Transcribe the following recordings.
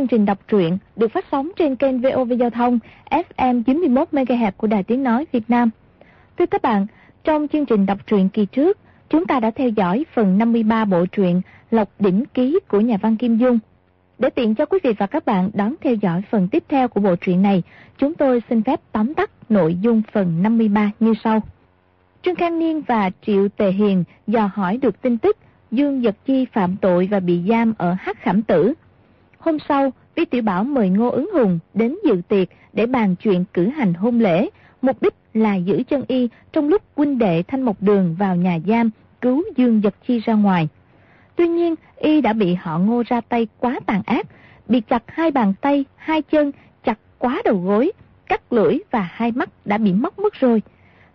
chương trình đọc truyện được phát sóng trên kênh VOV Giao thông FM 91 MHz của Đài Tiếng Nói Việt Nam. Thưa các bạn, trong chương trình đọc truyện kỳ trước, chúng ta đã theo dõi phần 53 bộ truyện Lộc Đỉnh Ký của nhà văn Kim Dung. Để tiện cho quý vị và các bạn đón theo dõi phần tiếp theo của bộ truyện này, chúng tôi xin phép tóm tắt nội dung phần 53 như sau. Trương Khang Niên và Triệu Tề Hiền dò hỏi được tin tức Dương Dật Chi phạm tội và bị giam ở Hắc Khảm Tử. Hôm sau, Vi Tiểu Bảo mời Ngô Ứng Hùng đến dự tiệc để bàn chuyện cử hành hôn lễ, mục đích là giữ chân y trong lúc huynh đệ Thanh Mộc Đường vào nhà giam cứu Dương Dật Chi ra ngoài. Tuy nhiên, y đã bị họ ngô ra tay quá tàn ác, bị chặt hai bàn tay, hai chân, chặt quá đầu gối, cắt lưỡi và hai mắt đã bị móc mất rồi.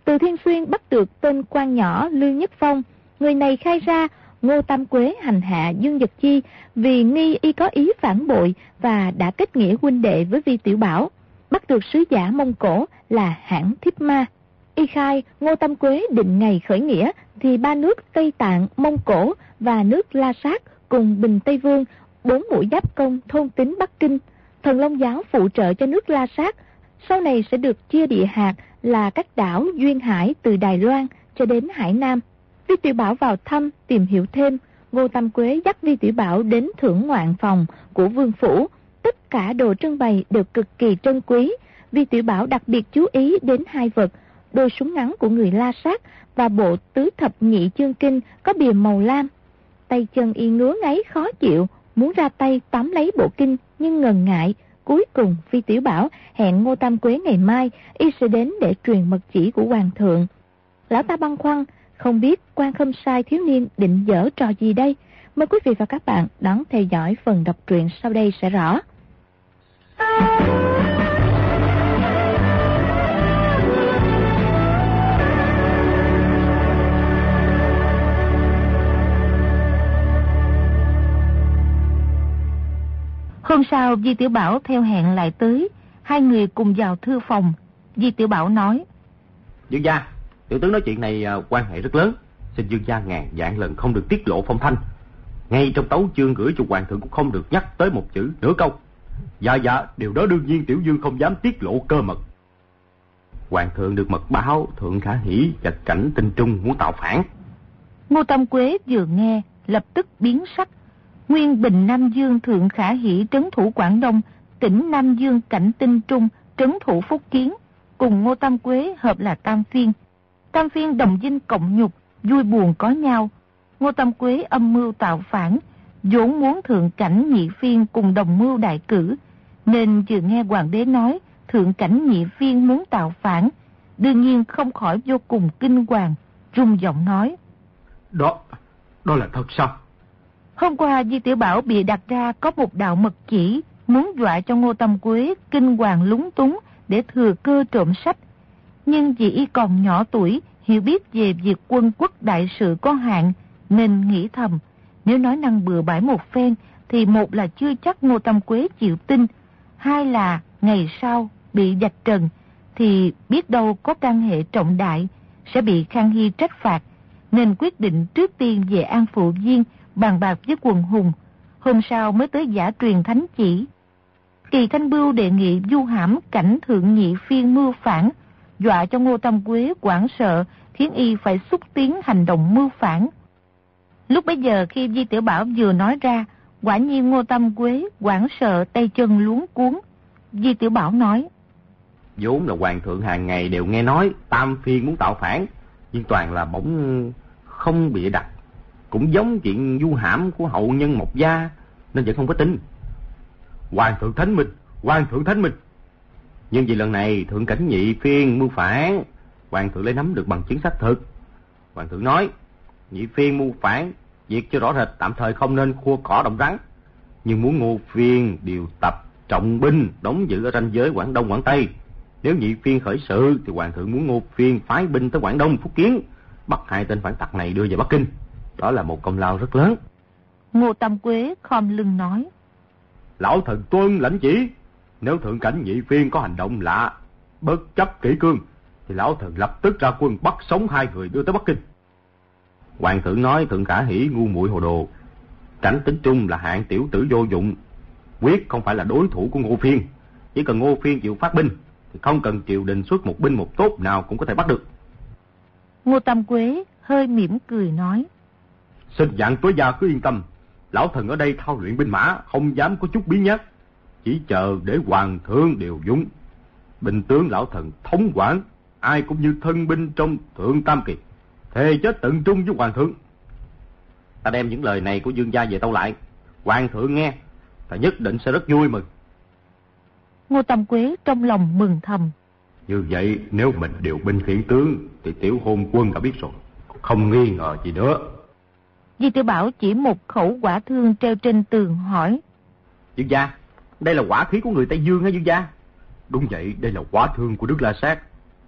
Từ Thiên Xuyên bắt được tên quan nhỏ Lưu Nhất Phong, người này khai ra Ngô Tam Quế hành hạ Dương Dật Chi vì nghi y có ý phản bội và đã kết nghĩa huynh đệ với Vi Tiểu Bảo, bắt được sứ giả Mông Cổ là hãng Thiếp Ma. Y khai Ngô Tam Quế định ngày khởi nghĩa thì ba nước Tây Tạng, Mông Cổ và nước La Sát cùng Bình Tây Vương bốn mũi giáp công thôn tính Bắc Kinh. Thần Long Giáo phụ trợ cho nước La Sát, sau này sẽ được chia địa hạt là các đảo Duyên Hải từ Đài Loan cho đến Hải Nam. Vi Tiểu Bảo vào thăm, tìm hiểu thêm, Ngô Tam Quế dắt Vi Tiểu Bảo đến thưởng ngoạn phòng của Vương Phủ. Tất cả đồ trưng bày đều cực kỳ trân quý. Vi Tiểu Bảo đặc biệt chú ý đến hai vật, đôi súng ngắn của người La Sát và bộ tứ thập nhị chương kinh có bìa màu lam. Tay chân y ngứa ngáy khó chịu, muốn ra tay tóm lấy bộ kinh nhưng ngần ngại. Cuối cùng Vi Tiểu Bảo hẹn Ngô Tam Quế ngày mai y sẽ đến để truyền mật chỉ của Hoàng thượng. Lão ta băn khoăn, không biết quan khâm sai thiếu niên định dở trò gì đây? Mời quý vị và các bạn đón theo dõi phần đọc truyện sau đây sẽ rõ. Hôm sau Di Tiểu Bảo theo hẹn lại tới, hai người cùng vào thư phòng. Di Tiểu Bảo nói. Dương gia, tiểu tướng nói chuyện này à, quan hệ rất lớn. Xin dương gia ngàn dạng lần không được tiết lộ phong thanh. Ngay trong tấu chương gửi cho hoàng thượng cũng không được nhắc tới một chữ nửa câu. Dạ dạ, điều đó đương nhiên tiểu dương không dám tiết lộ cơ mật. Hoàng thượng được mật báo, thượng khả hỷ và cảnh tinh trung muốn tạo phản. Ngô Tâm Quế vừa nghe, lập tức biến sắc, Nguyên Bình Nam Dương Thượng Khả Hỷ trấn thủ Quảng Đông, tỉnh Nam Dương Cảnh Tinh Trung trấn thủ Phúc Kiến, cùng Ngô Tam Quế hợp là Tam Phiên. Tam Phiên đồng dinh cộng nhục, vui buồn có nhau. Ngô Tam Quế âm mưu tạo phản, vốn muốn thượng cảnh nhị phiên cùng đồng mưu đại cử, nên vừa nghe hoàng đế nói thượng cảnh nhị phiên muốn tạo phản, đương nhiên không khỏi vô cùng kinh hoàng, rung giọng nói. Đó, đó là thật sao? Hôm qua Di Tiểu Bảo bị đặt ra có một đạo mật chỉ, muốn dọa cho Ngô Tâm Quế kinh hoàng lúng túng để thừa cơ trộm sách. Nhưng vì y còn nhỏ tuổi, hiểu biết về việc quân quốc đại sự có hạn, nên nghĩ thầm, nếu nói năng bừa bãi một phen, thì một là chưa chắc Ngô Tâm Quế chịu tin, hai là ngày sau bị dạch trần, thì biết đâu có căn hệ trọng đại, sẽ bị Khang Hy trách phạt, nên quyết định trước tiên về An Phụ Viên bàn bạc với quần hùng, hôm sau mới tới giả truyền thánh chỉ. Kỳ Thanh Bưu đề nghị du hãm cảnh thượng nhị phiên mưu phản, dọa cho Ngô Tâm Quế quảng sợ, khiến y phải xúc tiến hành động mưu phản. Lúc bấy giờ khi Di Tiểu Bảo vừa nói ra, quả nhiên Ngô Tâm Quế quảng sợ tay chân luống cuốn. Di Tiểu Bảo nói, vốn là hoàng thượng hàng ngày đều nghe nói tam phiên muốn tạo phản, nhưng toàn là bỗng không bị đặt cũng giống chuyện du hãm của hậu nhân Mộc Gia, nên vẫn không có tin. Hoàng thượng thánh minh, hoàng thượng thánh minh. Nhưng vì lần này thượng cảnh nhị phiên mưu phản, hoàng thượng lấy nắm được bằng chứng xác thực. Hoàng thượng nói, nhị phiên mưu phản, việc cho rõ rệt tạm thời không nên khua cỏ động rắn. Nhưng muốn ngô phiên điều tập trọng binh đóng giữ ở ranh giới Quảng Đông Quảng Tây. Nếu nhị phiên khởi sự thì hoàng thượng muốn ngô phiên phái binh tới Quảng Đông Phúc Kiến, bắt hai tên phản tặc này đưa về Bắc Kinh. Đó là một công lao rất lớn. Ngô Tâm Quế khom lưng nói. Lão thần tuân lãnh chỉ. Nếu thượng cảnh nhị phiên có hành động lạ, bất chấp kỹ cương, thì lão thần lập tức ra quân bắt sống hai người đưa tới Bắc Kinh. Hoàng thượng nói thượng khả hỷ ngu muội hồ đồ. Cảnh tính trung là hạng tiểu tử vô dụng, quyết không phải là đối thủ của Ngô Phiên. Chỉ cần Ngô Phiên chịu phát binh, thì không cần triều đình xuất một binh một tốt nào cũng có thể bắt được. Ngô Tam Quế hơi mỉm cười nói. Xin dạng tối gia cứ yên tâm, lão thần ở đây thao luyện binh mã, không dám có chút biến nhất. Chỉ chờ để hoàng thượng điều dũng. Bình tướng lão thần thống quản, ai cũng như thân binh trong thượng tam kỳ. Thề chết tận trung với hoàng thượng. Ta đem những lời này của dương gia về tâu lại. Hoàng thượng nghe, ta nhất định sẽ rất vui mừng. Ngô Tam Quế trong lòng mừng thầm. Như vậy nếu mình điều binh khiển tướng thì tiểu hôn quân đã biết rồi. Không nghi ngờ gì nữa. Di tiểu Bảo chỉ một khẩu quả thương treo trên tường hỏi. Dương gia, đây là quả khí của người Tây Dương hả Dương gia? Đúng vậy, đây là quả thương của Đức La Sát.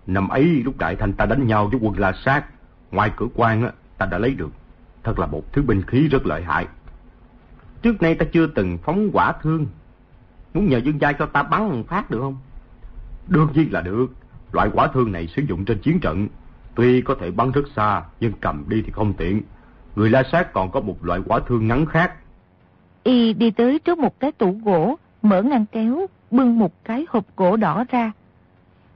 Năm ấy lúc Đại Thanh ta đánh nhau với quân La Sát, ngoài cửa quan ta đã lấy được. Thật là một thứ binh khí rất lợi hại. Trước nay ta chưa từng phóng quả thương. Muốn nhờ Dương gia cho ta bắn phát được không? Đương nhiên là được. Loại quả thương này sử dụng trên chiến trận. Tuy có thể bắn rất xa, nhưng cầm đi thì không tiện. Người La Sát còn có một loại quả thương ngắn khác. Y đi tới trước một cái tủ gỗ, mở ngăn kéo, bưng một cái hộp gỗ đỏ ra.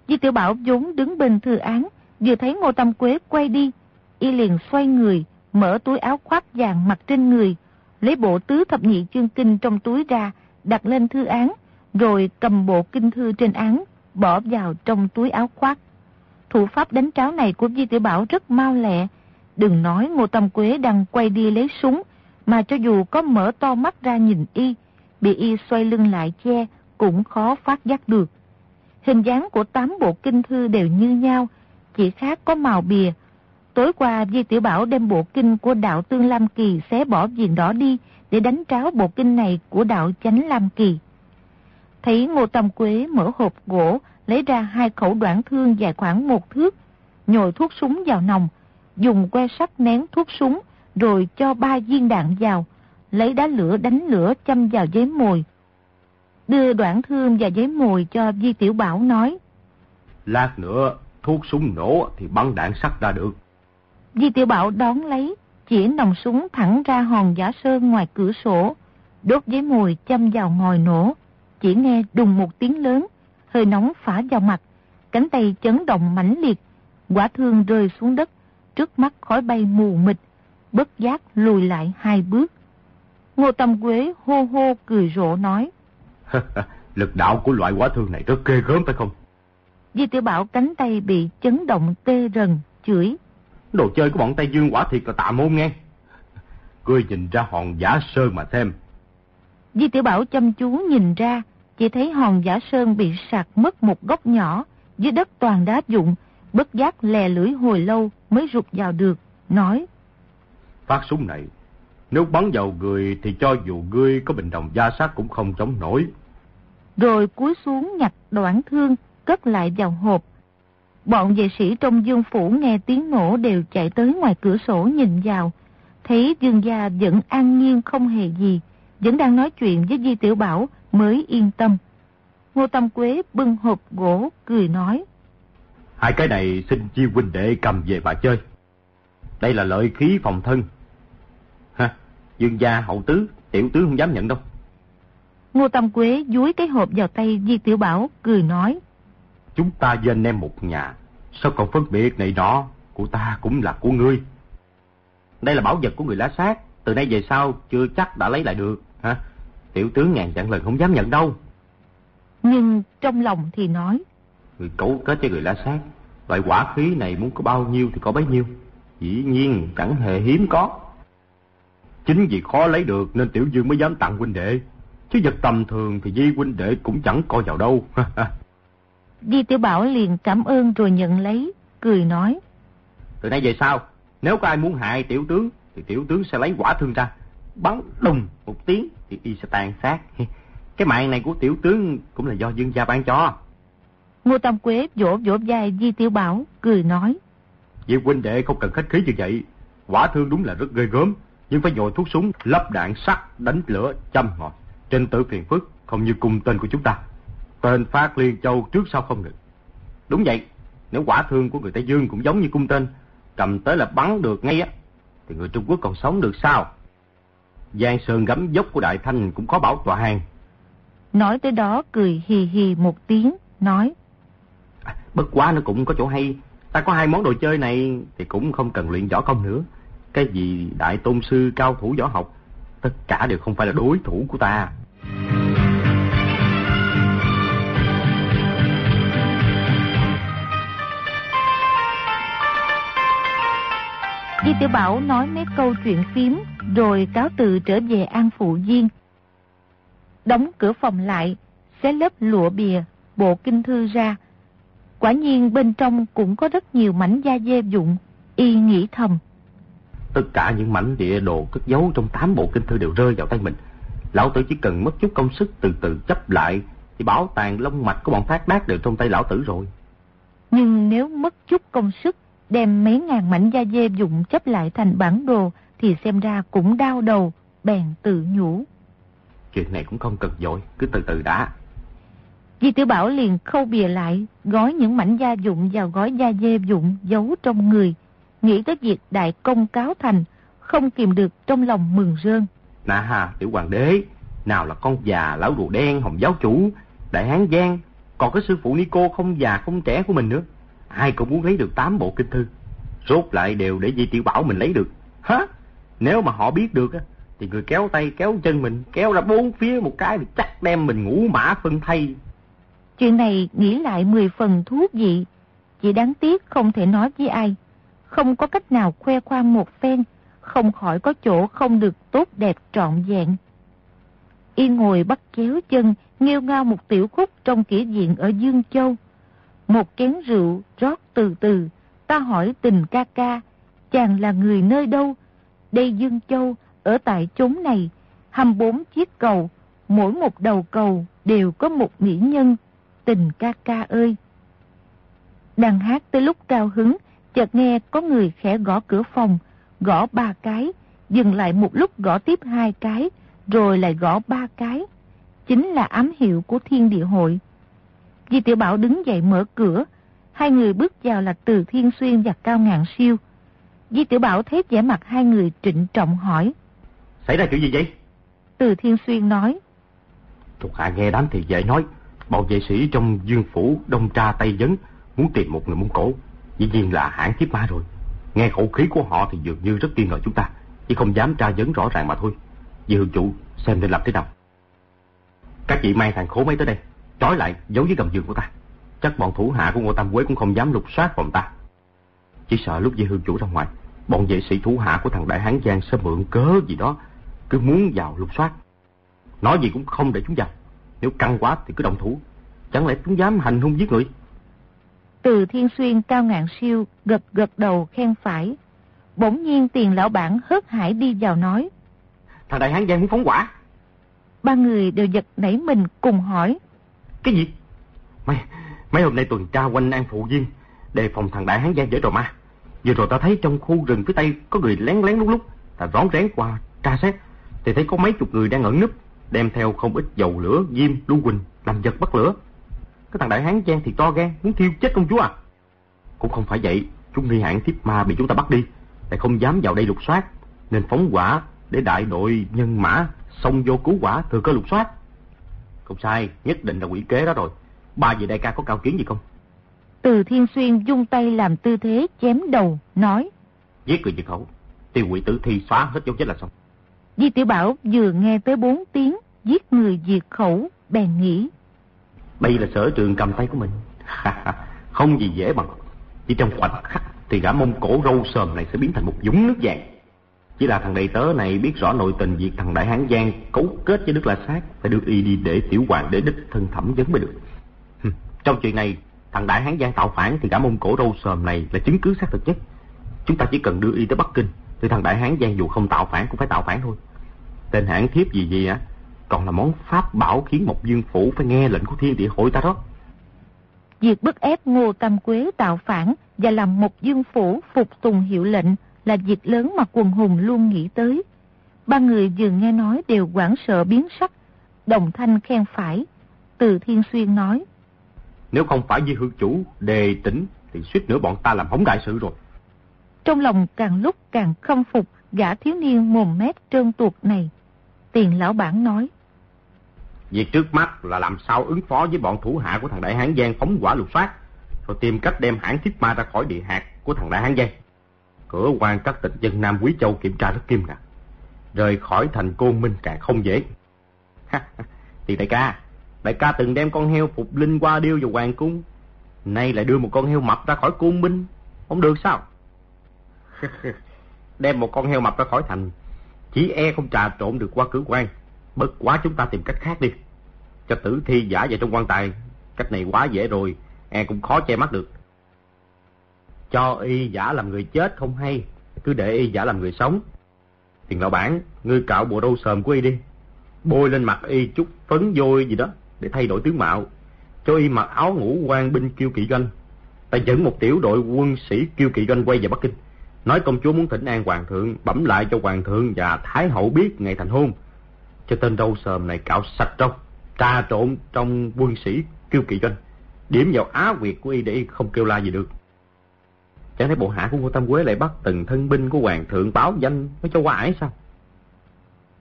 Di Tiểu Bảo vốn đứng bên thư án, vừa thấy Ngô Tâm Quế quay đi, y liền xoay người, mở túi áo khoác vàng mặc trên người, lấy bộ tứ thập nhị chương kinh trong túi ra, đặt lên thư án, rồi cầm bộ kinh thư trên án, bỏ vào trong túi áo khoác. Thủ pháp đánh tráo này của Di Tiểu Bảo rất mau lẹ. Đừng nói Ngô Tâm Quế đang quay đi lấy súng, mà cho dù có mở to mắt ra nhìn y, bị y xoay lưng lại che, cũng khó phát giác được. Hình dáng của tám bộ kinh thư đều như nhau, chỉ khác có màu bìa. Tối qua Di Tiểu Bảo đem bộ kinh của đạo Tương Lam Kỳ xé bỏ viền đỏ đi để đánh tráo bộ kinh này của đạo Chánh Lam Kỳ. Thấy Ngô Tâm Quế mở hộp gỗ, lấy ra hai khẩu đoạn thương dài khoảng một thước, nhồi thuốc súng vào nòng, dùng que sắt nén thuốc súng, rồi cho ba viên đạn vào, lấy đá lửa đánh lửa châm vào giấy mồi. Đưa đoạn thương và giấy mồi cho Di Tiểu Bảo nói. Lát nữa, thuốc súng nổ thì bắn đạn sắt ra được. Di Tiểu Bảo đón lấy, chỉ nòng súng thẳng ra hòn giả sơn ngoài cửa sổ, đốt giấy mồi châm vào ngòi nổ. Chỉ nghe đùng một tiếng lớn, hơi nóng phả vào mặt, cánh tay chấn động mãnh liệt, quả thương rơi xuống đất, trước mắt khói bay mù mịt, bất giác lùi lại hai bước. Ngô Tâm Quế hô hô cười rộ nói. Lực đạo của loại quả thương này rất ghê gớm phải không? Di tiểu Bảo cánh tay bị chấn động tê rần, chửi. Đồ chơi của bọn Tây Dương quả thiệt là tà môn nghe. Ngươi nhìn ra hòn giả sơn mà xem. Di tiểu Bảo chăm chú nhìn ra, chỉ thấy hòn giả sơn bị sạc mất một góc nhỏ, dưới đất toàn đá dụng, bất giác lè lưỡi hồi lâu mới rụt vào được, nói. Phát súng này, nếu bắn vào người thì cho dù ngươi có bình đồng gia sát cũng không chống nổi. Rồi cúi xuống nhặt đoạn thương, cất lại vào hộp. Bọn vệ sĩ trong dương phủ nghe tiếng nổ đều chạy tới ngoài cửa sổ nhìn vào. Thấy dương gia vẫn an nhiên không hề gì, vẫn đang nói chuyện với Di Tiểu Bảo mới yên tâm. Ngô Tâm Quế bưng hộp gỗ, cười nói. Hai cái này xin chi huynh đệ cầm về mà chơi. Đây là lợi khí phòng thân. Dương gia hậu tứ, tiểu tứ không dám nhận đâu. Ngô Tâm Quế dúi cái hộp vào tay Di Tiểu Bảo, cười nói. Chúng ta với anh em một nhà, sao còn phân biệt này đó, của ta cũng là của ngươi. Đây là bảo vật của người lá sát, từ nay về sau chưa chắc đã lấy lại được. hả? Tiểu tướng ngàn dặn lần không dám nhận đâu. Nhưng trong lòng thì nói. Người cấu kết cho người lá sát, loại quả khí này muốn có bao nhiêu thì có bấy nhiêu. Dĩ nhiên chẳng hề hiếm có. Chính vì khó lấy được nên Tiểu Dương mới dám tặng huynh đệ. Chứ vật tầm thường thì Di huynh đệ cũng chẳng coi vào đâu. Di Tiểu Bảo liền cảm ơn rồi nhận lấy, cười nói. Từ nay về sau, nếu có ai muốn hại tiểu tướng, thì tiểu tướng sẽ lấy quả thương ra. Bắn đùng một tiếng thì y sẽ tàn sát. Cái mạng này của tiểu tướng cũng là do dương gia ban cho. Ngô Tam Quế vỗ vỗ vai Di Tiểu Bảo, cười nói. Di huynh đệ không cần khách khí như vậy. Quả thương đúng là rất ghê gớm, nhưng phải nhồi thuốc súng, lắp đạn sắt, đánh lửa, châm ngọt. Trên tự phiền phức, không như cung tên của chúng ta. Tên phát liên châu trước sau không ngừng. Đúng vậy, nếu quả thương của người Tây Dương cũng giống như cung tên, cầm tới là bắn được ngay á, thì người Trung Quốc còn sống được sao? Giang sơn gấm dốc của Đại Thanh cũng có bảo tòa hàng. Nói tới đó cười hì hì một tiếng, nói. À, bất quá nó cũng có chỗ hay. Ta có hai món đồ chơi này thì cũng không cần luyện võ công nữa. Cái gì đại tôn sư cao thủ võ học, tất cả đều không phải là đối thủ của ta. Di Tiểu Bảo nói mấy câu chuyện phím rồi cáo từ trở về An Phụ Viên. Đóng cửa phòng lại, xé lớp lụa bìa, bộ kinh thư ra. Quả nhiên bên trong cũng có rất nhiều mảnh da dê dụng, y nghĩ thầm. Tất cả những mảnh địa đồ cất giấu trong tám bộ kinh thư đều rơi vào tay mình. Lão tử chỉ cần mất chút công sức từ từ chấp lại, thì bảo tàng lông mạch của bọn phát đát đều trong tay lão tử rồi. Nhưng nếu mất chút công sức đem mấy ngàn mảnh da dê dụng chấp lại thành bản đồ thì xem ra cũng đau đầu, bèn tự nhủ. Chuyện này cũng không cần dội, cứ từ từ đã. Di Tiểu Bảo liền khâu bìa lại, gói những mảnh da dụng vào gói da dê dụng giấu trong người, nghĩ tới việc đại công cáo thành, không kìm được trong lòng mừng rơn. Nà ha, tiểu hoàng đế, nào là con già lão rùa đen hồng giáo chủ, đại hán giang, còn cái sư phụ Nico không già không trẻ của mình nữa ai cũng muốn lấy được tám bộ kinh thư. Rốt lại đều để Di Tiểu Bảo mình lấy được. Hả? Nếu mà họ biết được, thì người kéo tay kéo chân mình, kéo ra bốn phía một cái thì chắc đem mình ngủ mã phân thay. Chuyện này nghĩ lại mười phần thú vị, chỉ đáng tiếc không thể nói với ai. Không có cách nào khoe khoang một phen, không khỏi có chỗ không được tốt đẹp trọn vẹn. Y ngồi bắt kéo chân, nghêu ngao một tiểu khúc trong kỷ diện ở Dương Châu. Một chén rượu rót từ từ, ta hỏi tình ca ca, chàng là người nơi đâu? Đây Dương Châu, ở tại chốn này, hăm bốn chiếc cầu, mỗi một đầu cầu đều có một mỹ nhân, tình ca ca ơi. Đang hát tới lúc cao hứng, chợt nghe có người khẽ gõ cửa phòng, gõ ba cái, dừng lại một lúc gõ tiếp hai cái, rồi lại gõ ba cái. Chính là ám hiệu của thiên địa hội. Di Tiểu Bảo đứng dậy mở cửa. Hai người bước vào là Từ Thiên Xuyên và Cao Ngạn Siêu. Di Tiểu Bảo thấy vẻ mặt hai người trịnh trọng hỏi. Xảy ra chuyện gì vậy? Từ Thiên Xuyên nói. Thuộc hạ nghe đám thì dễ nói. Bọn vệ sĩ trong dương phủ đông tra Tây Dấn muốn tìm một người Mông Cổ. Dĩ nhiên là hãng thiếp ma rồi. Nghe khẩu khí của họ thì dường như rất nghi ngờ chúng ta. Chỉ không dám tra vấn rõ ràng mà thôi. Dì hương chủ xem nên làm thế nào. Các chị mang thằng khố mấy tới đây trói lại giấu dưới gầm giường của ta. Chắc bọn thủ hạ của Ngô Tam Quế cũng không dám lục soát phòng ta. Chỉ sợ lúc dây hương chủ ra ngoài, bọn vệ sĩ thủ hạ của thằng Đại Hán Giang sẽ mượn cớ gì đó, cứ muốn vào lục soát. Nói gì cũng không để chúng vào. Nếu căng quá thì cứ động thủ. Chẳng lẽ chúng dám hành hung giết người? Từ Thiên Xuyên cao ngạn siêu, gật gật đầu khen phải. Bỗng nhiên tiền lão bản hớt hải đi vào nói. Thằng Đại Hán Giang muốn phóng quả. Ba người đều giật nảy mình cùng hỏi. Cái gì? Mấy, mấy hôm nay tuần tra quanh An Phụ Viên, đề phòng thằng Đại Hán Giang dở trò ma. Vừa rồi ta thấy trong khu rừng phía Tây có người lén lén lúc lúc, ta rón rén qua tra xét, thì thấy có mấy chục người đang ẩn núp, đem theo không ít dầu lửa, diêm, lưu quỳnh, làm vật bắt lửa. Cái thằng Đại Hán Giang thì to gan, muốn thiêu chết công chúa à? Cũng không phải vậy, chúng nghi hạn tiếp ma bị chúng ta bắt đi, lại không dám vào đây lục soát, nên phóng quả để đại đội nhân mã xông vô cứu quả thừa cơ lục soát. Không sai, nhất định là quỷ kế đó rồi. Ba vị đại ca có cao kiến gì không? Từ Thiên Xuyên dung tay làm tư thế chém đầu, nói. Giết người diệt khẩu, tiêu quỷ tử thi xóa hết dấu chết là xong. Di Tiểu Bảo vừa nghe tới bốn tiếng giết người diệt khẩu, bèn nghĩ. Đây là sở trường cầm tay của mình. không gì dễ bằng. Chỉ trong khoảnh khắc thì gã mông cổ râu sờm này sẽ biến thành một dũng nước vàng. Chỉ là thằng đầy tớ này biết rõ nội tình việc thằng Đại Hán Giang cấu kết với Đức La Sát, phải đưa y đi để tiểu hoàng để đích thân thẩm vấn mới được. Trong chuyện này, thằng Đại Hán Giang tạo phản thì cả mông cổ râu sờm này là chứng cứ xác thực nhất. Chúng ta chỉ cần đưa y tới Bắc Kinh, thì thằng Đại Hán Giang dù không tạo phản cũng phải tạo phản thôi. Tên hãng thiếp gì gì á, còn là món pháp bảo khiến một dương phủ phải nghe lệnh của thiên địa hội ta đó. Việc bức ép Ngô Tam Quế tạo phản và làm một dương phủ phục tùng hiệu lệnh là việc lớn mà quần hùng luôn nghĩ tới. Ba người vừa nghe nói đều quảng sợ biến sắc, đồng thanh khen phải. Từ Thiên Xuyên nói. Nếu không phải Di Hương Chủ đề tỉnh thì suýt nữa bọn ta làm hỏng đại sự rồi. Trong lòng càng lúc càng khâm phục gã thiếu niên mồm mép trơn tuột này. Tiền lão bản nói. Việc trước mắt là làm sao ứng phó với bọn thủ hạ của thằng Đại Hán Giang phóng quả lục soát, rồi tìm cách đem hãng thiết ma ra khỏi địa hạt của thằng Đại Hán Giang. Cửa quan các tịch dân Nam Quý Châu kiểm tra rất kim ngặt. Rời khỏi thành Côn Minh càng không dễ. Thì đại ca, đại ca từng đem con heo phục linh qua điêu vào hoàng cung. Nay lại đưa một con heo mập ra khỏi Côn Minh. Không được sao? đem một con heo mập ra khỏi thành. Chỉ e không trà trộn được qua cửa quan. Bất quá chúng ta tìm cách khác đi. Cho tử thi giả vào trong quan tài. Cách này quá dễ rồi. E cũng khó che mắt được. Cho y giả làm người chết không hay. Cứ để y giả làm người sống. Tiền lão bản, ngươi cạo bộ râu sờm của y đi. Bôi lên mặt y chút phấn vôi gì đó. Để thay đổi tướng mạo. Cho y mặc áo ngủ quan binh kiêu kỵ doanh. Ta dẫn một tiểu đội quân sĩ kiêu kỵ doanh quay về Bắc Kinh. Nói công chúa muốn thỉnh an hoàng thượng, bẩm lại cho hoàng thượng và thái hậu biết ngày thành hôn. Cho tên râu sờm này cạo sạch râu, trà trộn trong quân sĩ kiêu kỵ doanh. Điểm vào á quyệt của y để y không kêu la gì được. Chẳng thấy bộ hạ của Ngô Tam Quế lại bắt từng thân binh của hoàng thượng báo danh mới cho qua ải sao?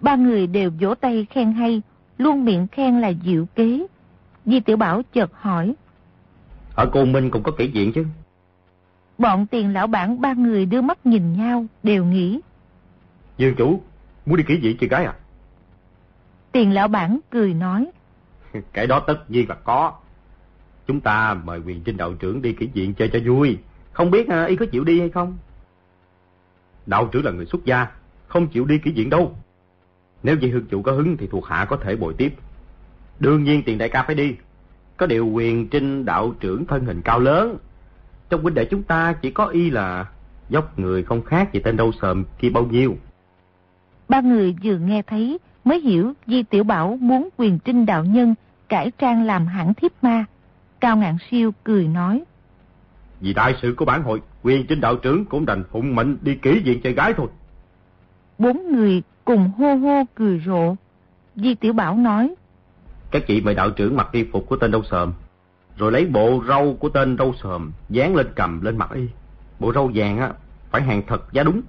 Ba người đều vỗ tay khen hay, luôn miệng khen là diệu kế. Di Tiểu Bảo chợt hỏi. Ở Côn Minh cũng có kỹ diện chứ? Bọn tiền lão bản ba người đưa mắt nhìn nhau, đều nghĩ. Dương chủ, muốn đi kỹ diện chị gái à? Tiền lão bản cười nói. Cái đó tất nhiên là có. Chúng ta mời quyền trinh đạo trưởng đi kỹ diện chơi cho vui. Không biết à, y có chịu đi hay không? Đạo trưởng là người xuất gia, không chịu đi kỹ diện đâu. Nếu Di Hương chủ có hứng thì thuộc hạ có thể bồi tiếp. Đương nhiên tiền đại ca phải đi. Có điều quyền trinh đạo trưởng thân hình cao lớn. Trong huynh đệ chúng ta chỉ có y là dốc người không khác gì tên đâu sờm kia bao nhiêu. Ba người vừa nghe thấy mới hiểu Di Tiểu Bảo muốn quyền trinh đạo nhân cải trang làm hãng thiếp ma. Cao Ngạn Siêu cười nói. Vì đại sự của bản hội, quyền trinh đạo trưởng cũng đành phụng mệnh đi kỹ diện chơi gái thôi. Bốn người cùng hô hô cười rộ. Di Tiểu Bảo nói. Các chị mời đạo trưởng mặc y phục của tên đâu sờm, rồi lấy bộ râu của tên râu sờm dán lên cầm lên mặt y. Bộ râu vàng á, phải hàng thật giá đúng.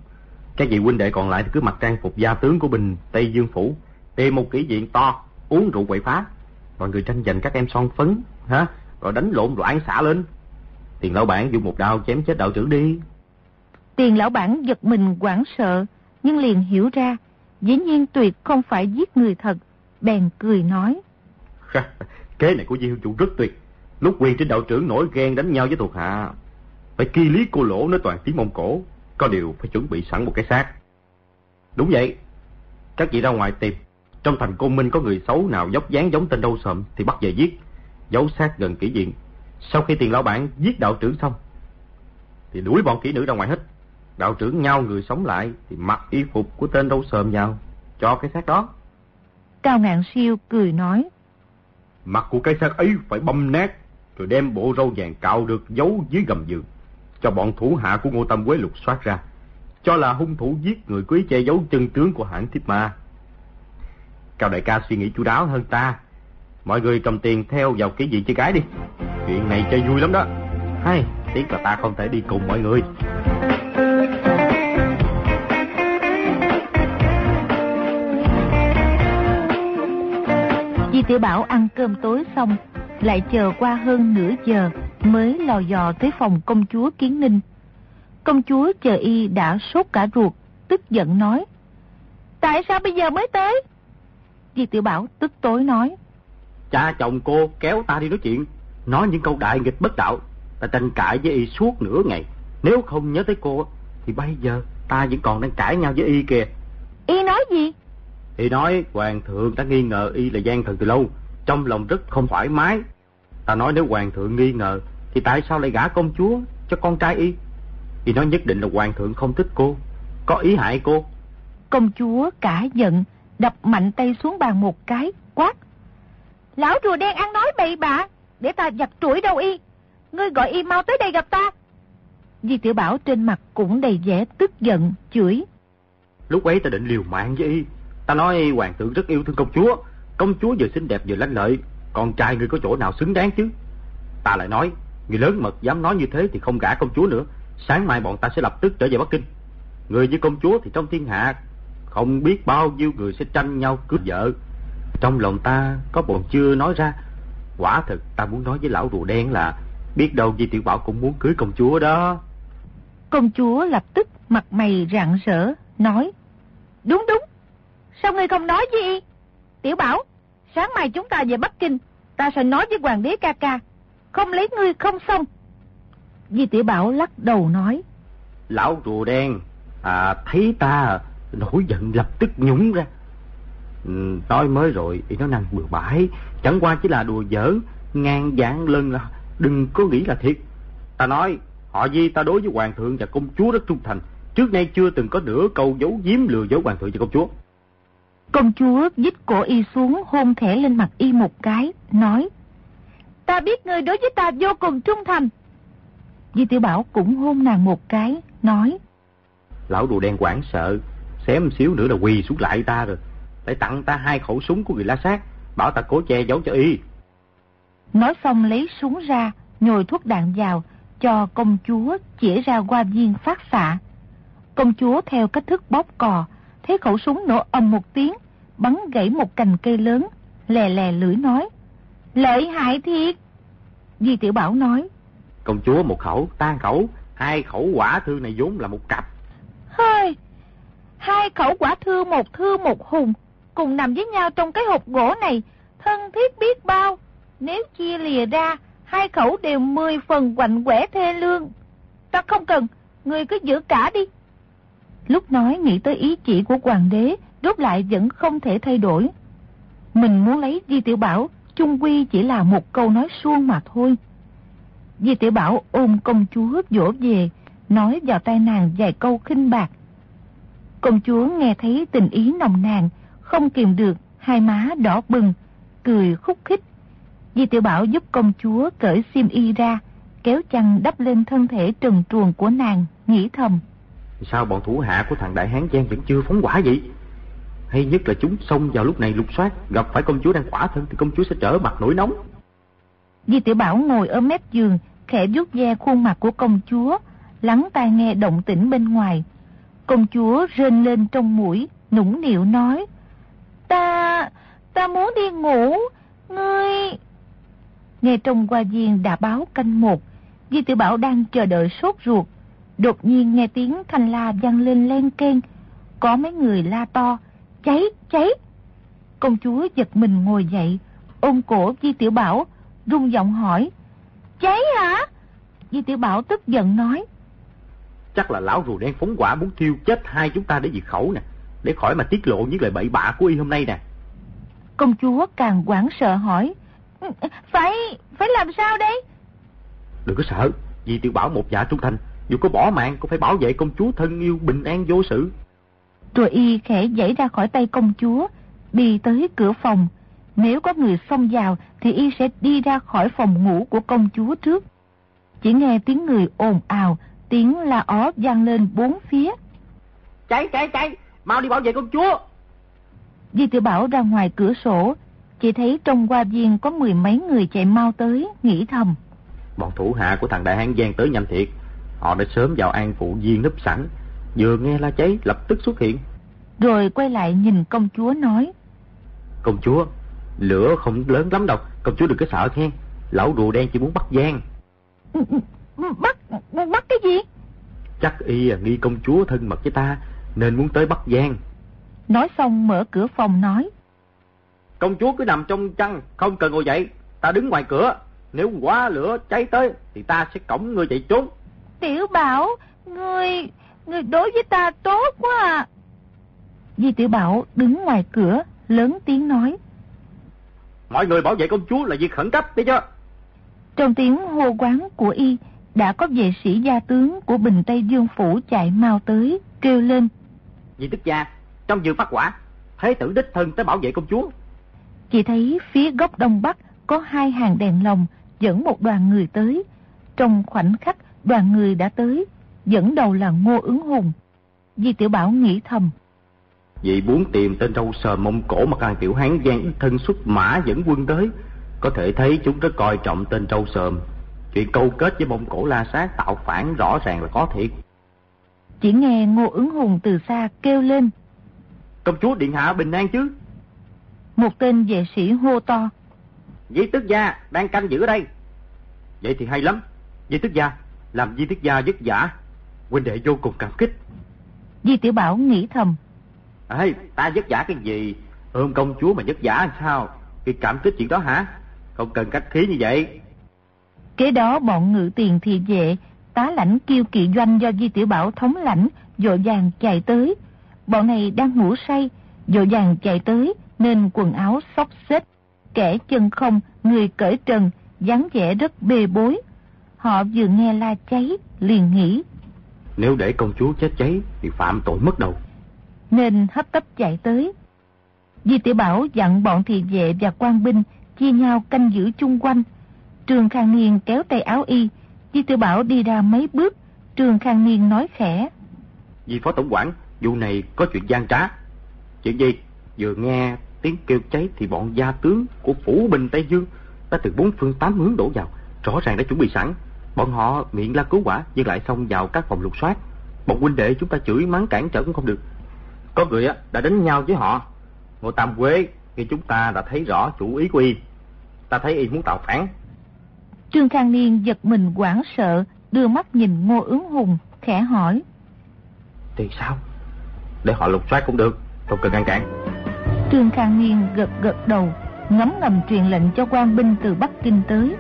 Các vị huynh đệ còn lại thì cứ mặc trang phục gia tướng của Bình Tây Dương Phủ, tìm một kỹ diện to, uống rượu quậy phá. Mọi người tranh giành các em son phấn, hả? Rồi đánh lộn loạn xả lên. Tiền lão bản dùng một đao chém chết đạo trưởng đi. Tiền lão bản giật mình quảng sợ, nhưng liền hiểu ra, dĩ nhiên tuyệt không phải giết người thật, bèn cười nói. Kế này của Di Hương Chủ rất tuyệt. Lúc quyền trên đạo trưởng nổi ghen đánh nhau với thuộc hạ. Phải kỳ lý cô lỗ nói toàn tiếng Mông Cổ. Có điều phải chuẩn bị sẵn một cái xác. Đúng vậy. Các vị ra ngoài tìm. Trong thành Côn Minh có người xấu nào dốc dáng giống tên đâu sầm thì bắt về giết. Giấu xác gần kỹ diện. Sau khi tiền lão bản giết đạo trưởng xong thì đuổi bọn kỹ nữ ra ngoài hết. Đạo trưởng nhau người sống lại thì mặc y phục của tên đâu sờm vào cho cái xác đó. Cao ngạn siêu cười nói. Mặt của cái xác ấy phải băm nát rồi đem bộ râu vàng cạo được giấu dưới gầm giường cho bọn thủ hạ của Ngô Tâm Quế lục soát ra. Cho là hung thủ giết người quý che giấu chân tướng của hãng thiếp ma. Cao đại ca suy nghĩ chu đáo hơn ta. Mọi người cầm tiền theo vào cái gì chơi gái đi. Chuyện này chơi vui lắm đó. Hay, tiếc là ta không thể đi cùng mọi người. Di Tiểu Bảo ăn cơm tối xong, lại chờ qua hơn nửa giờ mới lò dò tới phòng công chúa Kiến Ninh. Công chúa chờ y đã sốt cả ruột, tức giận nói. Tại sao bây giờ mới tới? Di Tiểu Bảo tức tối nói. Cha chồng cô kéo ta đi nói chuyện, nói những câu đại nghịch bất đạo. Ta tranh cãi với y suốt nửa ngày. Nếu không nhớ tới cô, thì bây giờ ta vẫn còn đang cãi nhau với y kìa. Y nói gì? Y nói hoàng thượng đã nghi ngờ y là gian thần từ lâu, trong lòng rất không thoải mái. Ta nói nếu hoàng thượng nghi ngờ, thì tại sao lại gả công chúa cho con trai y? Y nói nhất định là hoàng thượng không thích cô, có ý hại cô. Công chúa cả giận, đập mạnh tay xuống bàn một cái, quát. Lão rùa đen ăn nói bậy bạ, để ta giặt trũi đâu y. Ngươi gọi y mau tới đây gặp ta. Di tiểu Bảo trên mặt cũng đầy vẻ tức giận, chửi. Lúc ấy ta định liều mạng với y. Ta nói hoàng thượng rất yêu thương công chúa. Công chúa vừa xinh đẹp vừa lanh lợi. Con trai ngươi có chỗ nào xứng đáng chứ? Ta lại nói, người lớn mật dám nói như thế thì không gả công chúa nữa. Sáng mai bọn ta sẽ lập tức trở về Bắc Kinh. Người như công chúa thì trong thiên hạ không biết bao nhiêu người sẽ tranh nhau cướp vợ. trong lòng ta có bọn chưa nói ra. Quả thực ta muốn nói với lão rùa đen là biết đâu Di Tiểu Bảo cũng muốn cưới công chúa đó. Công chúa lập tức mặt mày rạng rỡ, nói Đúng đúng, sao ngươi không nói gì? Tiểu Bảo, sáng mai chúng ta về Bắc Kinh, ta sẽ nói với hoàng đế ca ca, không lấy ngươi không xong. Di Tiểu Bảo lắc đầu nói Lão rùa đen, à, thấy ta nổi giận lập tức nhúng ra. Ừ, nói mới rồi, ý nó năng bừa bãi, chẳng qua chỉ là đùa giỡn, ngang dạng lần là đừng có nghĩ là thiệt. Ta nói, họ Di ta đối với hoàng thượng và công chúa rất trung thành, trước nay chưa từng có nửa câu giấu giếm lừa dối hoàng thượng và công chúa. Công chúa dít cổ y xuống hôn khẽ lên mặt y một cái, nói Ta biết ngươi đối với ta vô cùng trung thành. Di Tiểu Bảo cũng hôn nàng một cái, nói Lão đồ đen quảng sợ, xém xíu nữa là quỳ xuống lại ta rồi. Phải tặng ta hai khẩu súng của người la sát, bảo ta cố che giấu cho y. Nói xong lấy súng ra, nhồi thuốc đạn vào, cho công chúa chỉ ra qua viên phát xạ. Công chúa theo cách thức bóp cò, thấy khẩu súng nổ ầm một tiếng, bắn gãy một cành cây lớn, lè lè lưỡi nói. Lợi hại thiệt! Di Tiểu Bảo nói. Công chúa một khẩu, tan khẩu, hai khẩu quả thư này vốn là một cặp. Hơi! Hai khẩu quả thư một thư một hùng, cùng nằm với nhau trong cái hộp gỗ này, thân thiết biết bao. Nếu chia lìa ra, hai khẩu đều mười phần quạnh quẻ thê lương. Ta không cần, người cứ giữ cả đi. Lúc nói nghĩ tới ý chỉ của hoàng đế, rốt lại vẫn không thể thay đổi. Mình muốn lấy Di Tiểu Bảo, chung quy chỉ là một câu nói suông mà thôi. Di Tiểu Bảo ôm công chúa dỗ về, nói vào tai nàng vài câu khinh bạc. Công chúa nghe thấy tình ý nồng nàn, không kìm được, hai má đỏ bừng, cười khúc khích. Di Tiểu Bảo giúp công chúa cởi xiêm y ra, kéo chăn đắp lên thân thể trần truồng của nàng, nghĩ thầm. Sao bọn thủ hạ của thằng Đại Hán Giang vẫn chưa phóng quả vậy? Hay nhất là chúng xông vào lúc này lục soát, gặp phải công chúa đang quả thân thì công chúa sẽ trở mặt nổi nóng. Di Tiểu Bảo ngồi ở mép giường, khẽ vuốt ve khuôn mặt của công chúa, lắng tai nghe động tĩnh bên ngoài. Công chúa rên lên trong mũi, nũng nịu nói, Ta, ta muốn đi ngủ, ngươi... Nghe trong qua viên đã báo canh một, Di Tiểu Bảo đang chờ đợi sốt ruột. Đột nhiên nghe tiếng thanh la vang lên len keng, có mấy người la to, cháy, cháy. Công chúa giật mình ngồi dậy, ôm cổ Di Tiểu Bảo, rung giọng hỏi, cháy hả? Di Tiểu Bảo tức giận nói, Chắc là lão rùa đen phóng quả muốn thiêu chết hai chúng ta để diệt khẩu nè, để khỏi mà tiết lộ những lời bậy bạ của y hôm nay nè. Công chúa càng quảng sợ hỏi, phải, phải làm sao đây? Đừng có sợ, Di Tiểu Bảo một dạ trung thành, dù có bỏ mạng cũng phải bảo vệ công chúa thân yêu bình an vô sự. Rồi y khẽ dãy ra khỏi tay công chúa, đi tới cửa phòng. Nếu có người xông vào thì y sẽ đi ra khỏi phòng ngủ của công chúa trước. Chỉ nghe tiếng người ồn ào, tiếng la ó vang lên bốn phía. Cháy, cháy, cháy, mau đi bảo vệ công chúa. Di tiểu Bảo ra ngoài cửa sổ, chỉ thấy trong qua viên có mười mấy người chạy mau tới, nghĩ thầm. Bọn thủ hạ của thằng Đại Hán Giang tới nhanh thiệt. Họ đã sớm vào an phụ viên nấp sẵn, vừa nghe la cháy lập tức xuất hiện. Rồi quay lại nhìn công chúa nói. Công chúa, lửa không lớn lắm đâu, công chúa đừng có sợ khen. Lão rùa đen chỉ muốn bắt Giang. Ừ, bắt, bắt cái gì? Chắc y à, nghi công chúa thân mật với ta, nên muốn tới bắt Giang. Nói xong mở cửa phòng nói. Công chúa cứ nằm trong chăn, không cần ngồi dậy, ta đứng ngoài cửa. Nếu quá lửa cháy tới, thì ta sẽ cổng ngươi chạy trốn. Tiểu Bảo, ngươi, ngươi đối với ta tốt quá à. Di Tiểu Bảo đứng ngoài cửa, lớn tiếng nói. Mọi người bảo vệ công chúa là việc khẩn cấp, biết chưa? Trong tiếng hô quán của y, đã có vệ sĩ gia tướng của Bình Tây Dương Phủ chạy mau tới, kêu lên. Di tức gia, trong giường phát quả, thế tử đích thân tới bảo vệ công chúa. Chỉ thấy phía góc đông bắc có hai hàng đèn lồng dẫn một đoàn người tới. Trong khoảnh khắc đoàn người đã tới, dẫn đầu là Ngô ứng hùng. Di Tiểu Bảo nghĩ thầm. Vì muốn tìm tên râu sờ mông cổ mà càng tiểu hán gian ít thân xuất mã dẫn quân tới, có thể thấy chúng rất coi trọng tên trâu sờm. Chuyện câu kết với mông cổ la sát tạo phản rõ ràng là có thiệt. Chỉ nghe Ngô ứng hùng từ xa kêu lên. Công chúa Điện Hạ bình an chứ? Một tên vệ sĩ hô to. Di tức gia đang canh giữ ở đây. Vậy thì hay lắm. Di tức gia, làm di tức gia vất giả. Huynh đệ vô cùng cảm kích. Di Tiểu Bảo nghĩ thầm. Ê, ta vất giả cái gì? Ôm công chúa mà vất giả sao? Vì cảm kích chuyện đó hả? Không cần cách khí như vậy. Kế đó bọn ngự tiền thị vệ, tá lãnh kiêu kỵ doanh do Di Tiểu Bảo thống lãnh, dội vàng chạy tới. Bọn này đang ngủ say, dội vàng chạy tới, nên quần áo xốc xếp, kẻ chân không, người cởi trần, dáng vẻ rất bê bối. Họ vừa nghe la cháy, liền nghĩ. Nếu để công chúa chết cháy thì phạm tội mất đầu. Nên hấp tấp chạy tới. Di tiểu Bảo dặn bọn thị vệ và quan binh chia nhau canh giữ chung quanh. Trường Khang Niên kéo tay áo y. Di tiểu Bảo đi ra mấy bước. Trường Khang Niên nói khẽ. Di phó tổng quản, vụ này có chuyện gian trá. Chuyện gì? Vừa nghe tiếng kêu cháy thì bọn gia tướng của phủ binh Tây Dương đã từ bốn phương tám hướng đổ vào. Rõ ràng đã chuẩn bị sẵn. Bọn họ miệng la cứu quả nhưng lại xông vào các phòng lục soát. Bọn huynh đệ chúng ta chửi mắng cản trở cũng không được. Có người đã đánh nhau với họ. Ngô Tam Quế, khi chúng ta đã thấy rõ chủ ý của y. Ta thấy y muốn tạo phản. Trương Khang Niên giật mình hoảng sợ, đưa mắt nhìn Ngô Ứng Hùng, khẽ hỏi. Thì sao? Để họ lục soát cũng được, không cần ngăn cản. Trương Khang Niên gật gật đầu, ngấm ngầm truyền lệnh cho quan binh từ Bắc Kinh tới.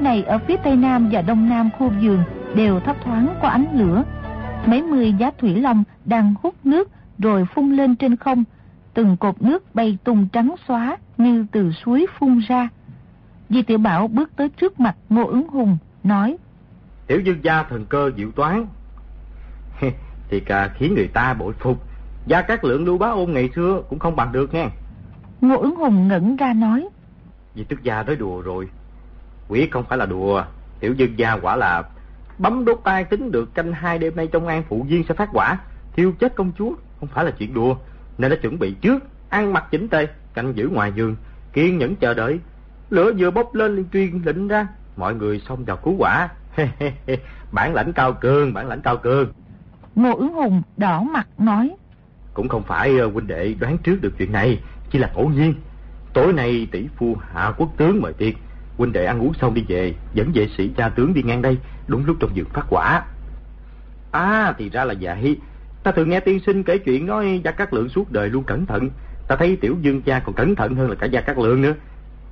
Này ở phía tây nam và đông nam khu vườn đều thấp thoáng có ánh lửa. Mấy mươi giá thủy long đang hút nước rồi phun lên trên không. Từng cột nước bay tung trắng xóa như từ suối phun ra. Di tiểu Bảo bước tới trước mặt Ngô ứng hùng, nói Tiểu dương gia thần cơ diệu toán. thì cả khiến người ta bội phục. Gia các lượng lưu bá ôn ngày xưa cũng không bằng được nha. Ngô ứng hùng ngẩn ra nói Vì tức gia nói đùa rồi Quyết không phải là đùa, tiểu dương gia quả là bấm đốt tay tính được canh hai đêm nay trong an phụ viên sẽ phát quả, thiêu chết công chúa, không phải là chuyện đùa, nên đã chuẩn bị trước, ăn mặc chỉnh tề, canh giữ ngoài giường, kiên nhẫn chờ đợi. Lửa vừa bốc lên liền truyền lệnh ra, mọi người xông vào cứu quả. bản lãnh cao cường, bản lãnh cao cường. Ngô ứng hùng đỏ mặt nói. Cũng không phải ờ, huynh đệ đoán trước được chuyện này, chỉ là ngẫu nhiên. Tối nay tỷ phu hạ quốc tướng mời tiệc, huynh đệ ăn uống xong đi về dẫn vệ sĩ cha tướng đi ngang đây đúng lúc trong giường phát quả. À thì ra là vậy. Ta thường nghe tiên sinh kể chuyện nói gia cát lượng suốt đời luôn cẩn thận. Ta thấy tiểu dương gia còn cẩn thận hơn là cả gia cát lượng nữa.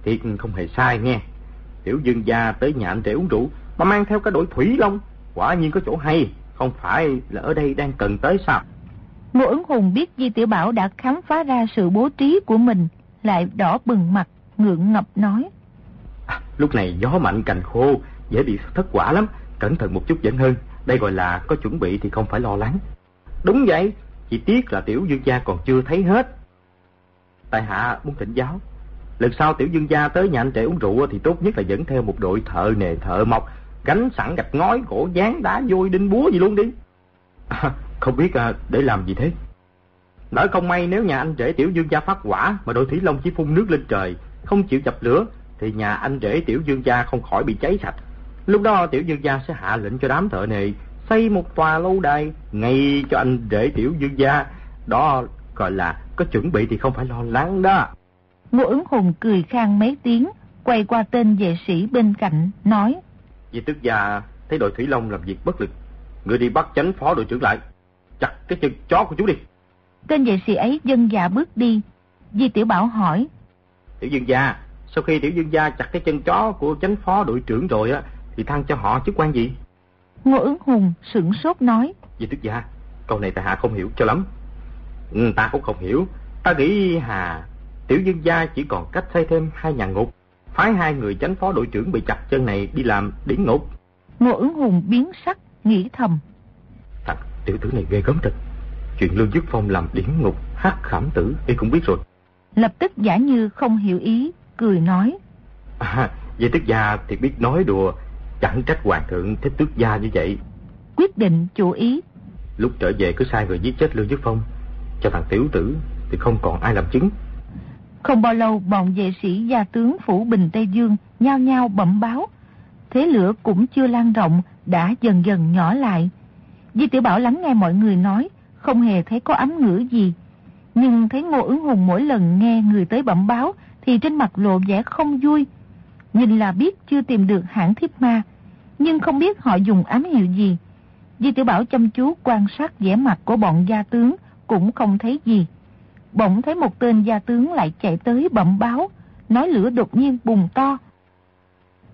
Thiệt không hề sai nghe. Tiểu dương gia tới nhà anh để uống rượu mà mang theo cả đội thủy long. Quả nhiên có chỗ hay không phải là ở đây đang cần tới sao? Ngô ứng hùng biết di tiểu bảo đã khám phá ra sự bố trí của mình lại đỏ bừng mặt ngượng ngập nói lúc này gió mạnh cành khô, dễ bị thất quả lắm, cẩn thận một chút vẫn hơn. Đây gọi là có chuẩn bị thì không phải lo lắng. Đúng vậy, chỉ tiếc là tiểu dương gia còn chưa thấy hết. Tại hạ muốn thỉnh giáo. Lần sau tiểu dương gia tới nhà anh trẻ uống rượu thì tốt nhất là dẫn theo một đội thợ nề thợ mộc, gánh sẵn gạch ngói, gỗ dán, đá vôi, đinh búa gì luôn đi. À, không biết à, để làm gì thế? Lỡ không may nếu nhà anh rể tiểu dương gia phát quả mà đội thủy long chỉ phun nước lên trời, không chịu dập lửa thì nhà anh rể tiểu dương gia không khỏi bị cháy sạch. Lúc đó tiểu dương gia sẽ hạ lệnh cho đám thợ này xây một tòa lâu đài ngay cho anh rể tiểu dương gia. Đó gọi là có chuẩn bị thì không phải lo lắng đó. Ngô ứng hùng cười khang mấy tiếng, quay qua tên vệ sĩ bên cạnh, nói. Vì tức gia thấy đội Thủy Long làm việc bất lực. Người đi bắt chánh phó đội trưởng lại. Chặt cái chân chó của chú đi. Tên vệ sĩ ấy dân dạ bước đi. Di Tiểu Bảo hỏi. Tiểu dương gia, sau khi tiểu dương gia chặt cái chân chó của chánh phó đội trưởng rồi á, thì thăng cho họ chức quan gì? Ngô ứng hùng sửng sốt nói. Vì tức gia, câu này tại hạ không hiểu cho lắm. Ừ, ta cũng không hiểu. Ta nghĩ hà, tiểu dương gia chỉ còn cách xây thêm hai nhà ngục. Phái hai người chánh phó đội trưởng bị chặt chân này đi làm điển ngục. Ngô ứng hùng biến sắc, nghĩ thầm. Thằng tiểu tử này ghê gớm thật. Chuyện Lương Dứt Phong làm điển ngục, hát khảm tử, y cũng biết rồi. Lập tức giả như không hiểu ý, cười nói. À, vậy tước gia thì biết nói đùa, chẳng trách hoàng thượng thích tước gia như vậy. Quyết định chủ ý. Lúc trở về cứ sai người giết chết Lương Dứt Phong, cho thằng tiểu tử thì không còn ai làm chứng. Không bao lâu bọn vệ sĩ gia tướng phủ Bình Tây Dương nhao nhao bẩm báo. Thế lửa cũng chưa lan rộng, đã dần dần nhỏ lại. Di Tiểu Bảo lắng nghe mọi người nói, không hề thấy có ấm ngữ gì. Nhưng thấy Ngô ứng hùng mỗi lần nghe người tới bẩm báo thì trên mặt lộ vẻ không vui. Nhìn là biết chưa tìm được hãng thiếp ma, nhưng không biết họ dùng ám hiệu gì. Di Tiểu Bảo chăm chú quan sát vẻ mặt của bọn gia tướng, cũng không thấy gì. Bỗng thấy một tên gia tướng lại chạy tới bẩm báo, nói lửa đột nhiên bùng to.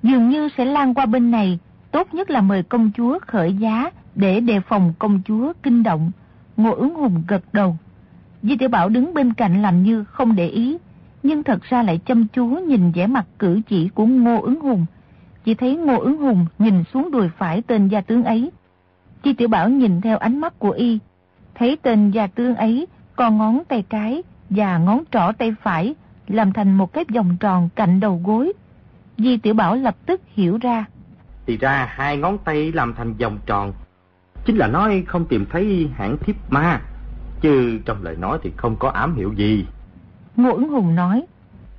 Dường như sẽ lan qua bên này, tốt nhất là mời công chúa khởi giá để đề phòng công chúa kinh động. Ngô ứng hùng gật đầu. Di Tiểu Bảo đứng bên cạnh làm như không để ý, nhưng thật ra lại chăm chú nhìn vẻ mặt cử chỉ của Ngô ứng hùng. Chỉ thấy Ngô ứng hùng nhìn xuống đùi phải tên gia tướng ấy. Chi Tiểu Bảo nhìn theo ánh mắt của y, thấy tên gia tướng ấy còn ngón tay cái và ngón trỏ tay phải làm thành một cái vòng tròn cạnh đầu gối. Di Tiểu Bảo lập tức hiểu ra. Thì ra hai ngón tay làm thành vòng tròn Chính là nói không tìm thấy hãng thiếp ma Chứ trong lời nói thì không có ám hiệu gì Ngô ứng hùng nói.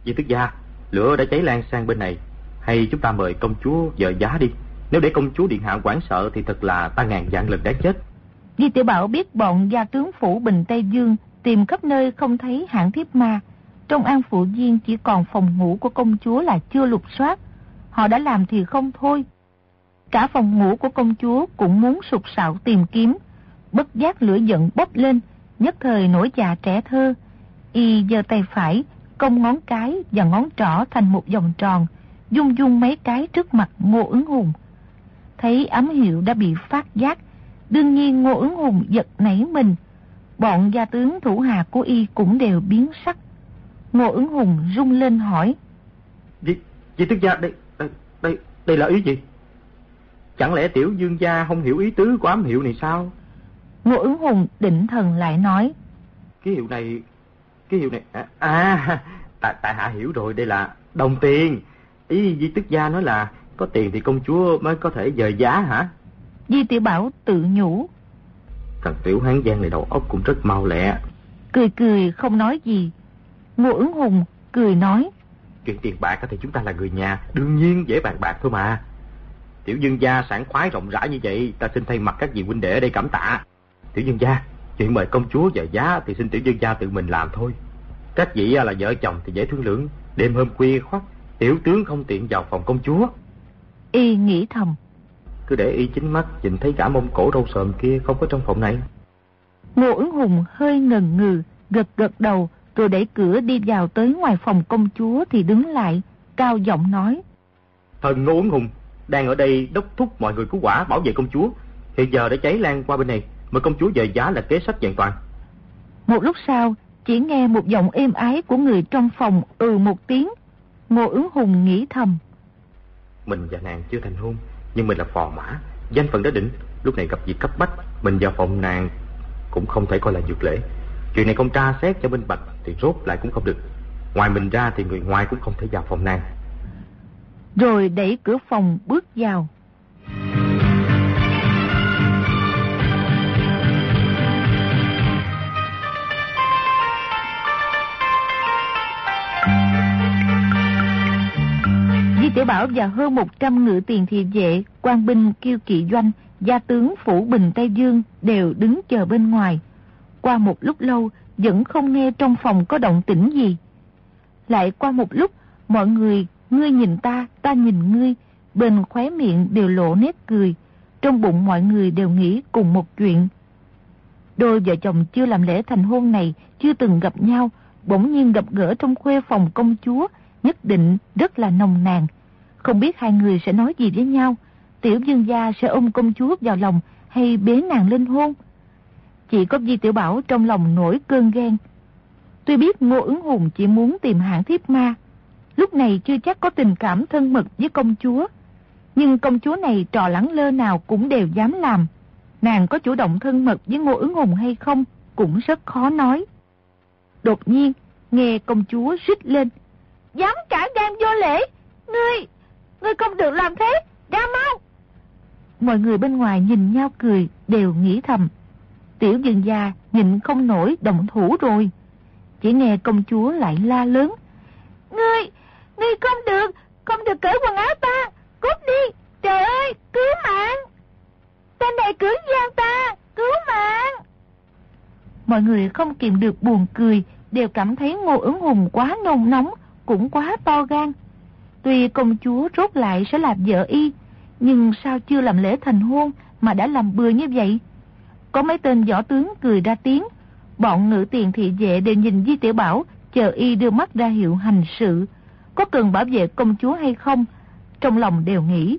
Di tức gia Lửa đã cháy lan sang bên này. Hay chúng ta mời công chúa vợ giá đi. Nếu để công chúa điện hạ quảng sợ Thì thật là ta ngàn dạng lần đã chết. Di tiểu bảo biết bọn gia tướng phủ Bình Tây Dương Tìm khắp nơi không thấy hãng thiếp ma. Trong an phụ viên chỉ còn phòng ngủ của công chúa là chưa lục soát. Họ đã làm thì không thôi. Cả phòng ngủ của công chúa cũng muốn sụt sạo tìm kiếm. Bất giác lửa giận bốc lên, nhất thời nổi già trẻ thơ. Y giơ tay phải, cong ngón cái và ngón trỏ thành một vòng tròn, dung dung mấy cái trước mặt Ngô ứng hùng. Thấy ám hiệu đã bị phát giác, đương nhiên Ngô ứng hùng giật nảy mình. Bọn gia tướng thủ hạ của Y cũng đều biến sắc. Ngô ứng hùng rung lên hỏi. Gì, gì tức gia, đây, đây, đây, đây là ý gì? Chẳng lẽ tiểu dương gia không hiểu ý tứ của ám hiệu này sao? Ngô ứng hùng định thần lại nói. Cái hiệu này, cái hiệu này, à, à tại, tại hạ hiểu rồi, đây là đồng tiền. Ý di tức gia nói là có tiền thì công chúa mới có thể dời giá hả? Di tiểu bảo tự nhủ. Thằng tiểu hán giang này đầu óc cũng rất mau lẹ. Cười cười không nói gì. Ngô ứng hùng cười nói. Chuyện tiền bạc thì chúng ta là người nhà, đương nhiên dễ bàn bạc thôi mà. Tiểu dương gia sảng khoái rộng rãi như vậy, ta xin thay mặt các vị huynh đệ ở đây cảm tạ. Tiểu dương gia, chuyện mời công chúa về giá thì xin tiểu dương gia tự mình làm thôi. Các vị là vợ chồng thì dễ thương lượng, đêm hôm khuya khoắt, tiểu tướng không tiện vào phòng công chúa. Y nghĩ thầm. Cứ để y chính mắt nhìn thấy cả mông cổ râu sờm kia không có trong phòng này. Ngô ứng hùng hơi ngần ngừ, gật gật đầu, rồi đẩy cửa đi vào tới ngoài phòng công chúa thì đứng lại, cao giọng nói. Thần Ngô ứng hùng, đang ở đây đốc thúc mọi người cứu quả bảo vệ công chúa. Hiện giờ đã cháy lan qua bên này, mời công chúa về giá là kế sách vẹn toàn. Một lúc sau, chỉ nghe một giọng êm ái của người trong phòng ừ một tiếng. Ngô ứng hùng nghĩ thầm. Mình và nàng chưa thành hôn, nhưng mình là phò mã, danh phận đã định. Lúc này gặp việc cấp bách, mình vào phòng nàng cũng không thể coi là dược lễ. Chuyện này không tra xét cho minh bạch thì rốt lại cũng không được. Ngoài mình ra thì người ngoài cũng không thể vào phòng nàng rồi đẩy cửa phòng bước vào. Tiểu Bảo và hơn 100 ngự tiền thị vệ, quan binh kiêu kỵ doanh, gia tướng phủ Bình Tây Dương đều đứng chờ bên ngoài. Qua một lúc lâu, vẫn không nghe trong phòng có động tĩnh gì. Lại qua một lúc, mọi người Ngươi nhìn ta, ta nhìn ngươi, bên khóe miệng đều lộ nét cười. Trong bụng mọi người đều nghĩ cùng một chuyện. Đôi vợ chồng chưa làm lễ thành hôn này, chưa từng gặp nhau, bỗng nhiên gặp gỡ trong khuê phòng công chúa, nhất định rất là nồng nàn. Không biết hai người sẽ nói gì với nhau, tiểu dương gia sẽ ôm công chúa vào lòng hay bế nàng lên hôn. Chỉ có Di Tiểu Bảo trong lòng nổi cơn ghen. Tuy biết Ngô ứng hùng chỉ muốn tìm hạng thiếp ma, lúc này chưa chắc có tình cảm thân mật với công chúa. Nhưng công chúa này trò lắng lơ nào cũng đều dám làm. Nàng có chủ động thân mật với Ngô ứng hùng hay không cũng rất khó nói. Đột nhiên, nghe công chúa rít lên. Dám cả gan vô lễ! Ngươi, ngươi không được làm thế! Ra mau! Mọi người bên ngoài nhìn nhau cười, đều nghĩ thầm. Tiểu dương gia nhìn không nổi động thủ rồi. Chỉ nghe công chúa lại la lớn Ngươi, ngươi không được cởi quần áo ta, cút đi, trời ơi, cứu mạng. Tên này cưỡng gian ta, cứu mạng. Mọi người không kìm được buồn cười, đều cảm thấy ngô ứng hùng quá nôn nóng, cũng quá to gan. Tuy công chúa rốt lại sẽ làm vợ y, nhưng sao chưa làm lễ thành hôn mà đã làm bừa như vậy? Có mấy tên võ tướng cười ra tiếng, bọn ngự tiền thị vệ đều nhìn Di Tiểu Bảo, chờ y đưa mắt ra hiệu hành sự. Có cần bảo vệ công chúa hay không? Trong lòng đều nghĩ.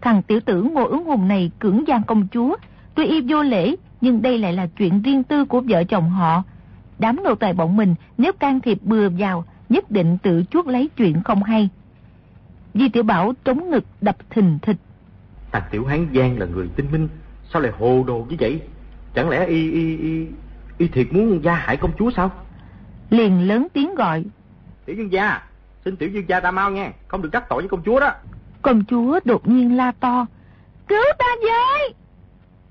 Thằng tiểu tử ngô ứng hùng này cưỡng gian công chúa, tuy y vô lễ, nhưng đây lại là chuyện riêng tư của vợ chồng họ. Đám nô tài bọn mình nếu can thiệp bừa vào, nhất định tự chuốt lấy chuyện không hay. Di Tiểu Bảo trống ngực đập thình thịch. Thằng Tiểu Hán Giang là người tinh minh, sao lại hồ đồ như vậy? Chẳng lẽ y y y y thiệt muốn gia hại công chúa sao? Liền lớn tiếng gọi. Tiểu dương gia, xin tiểu dương gia ta mau nghe, không được đắc tội với công chúa đó. Công chúa đột nhiên la to. Cứu ta với!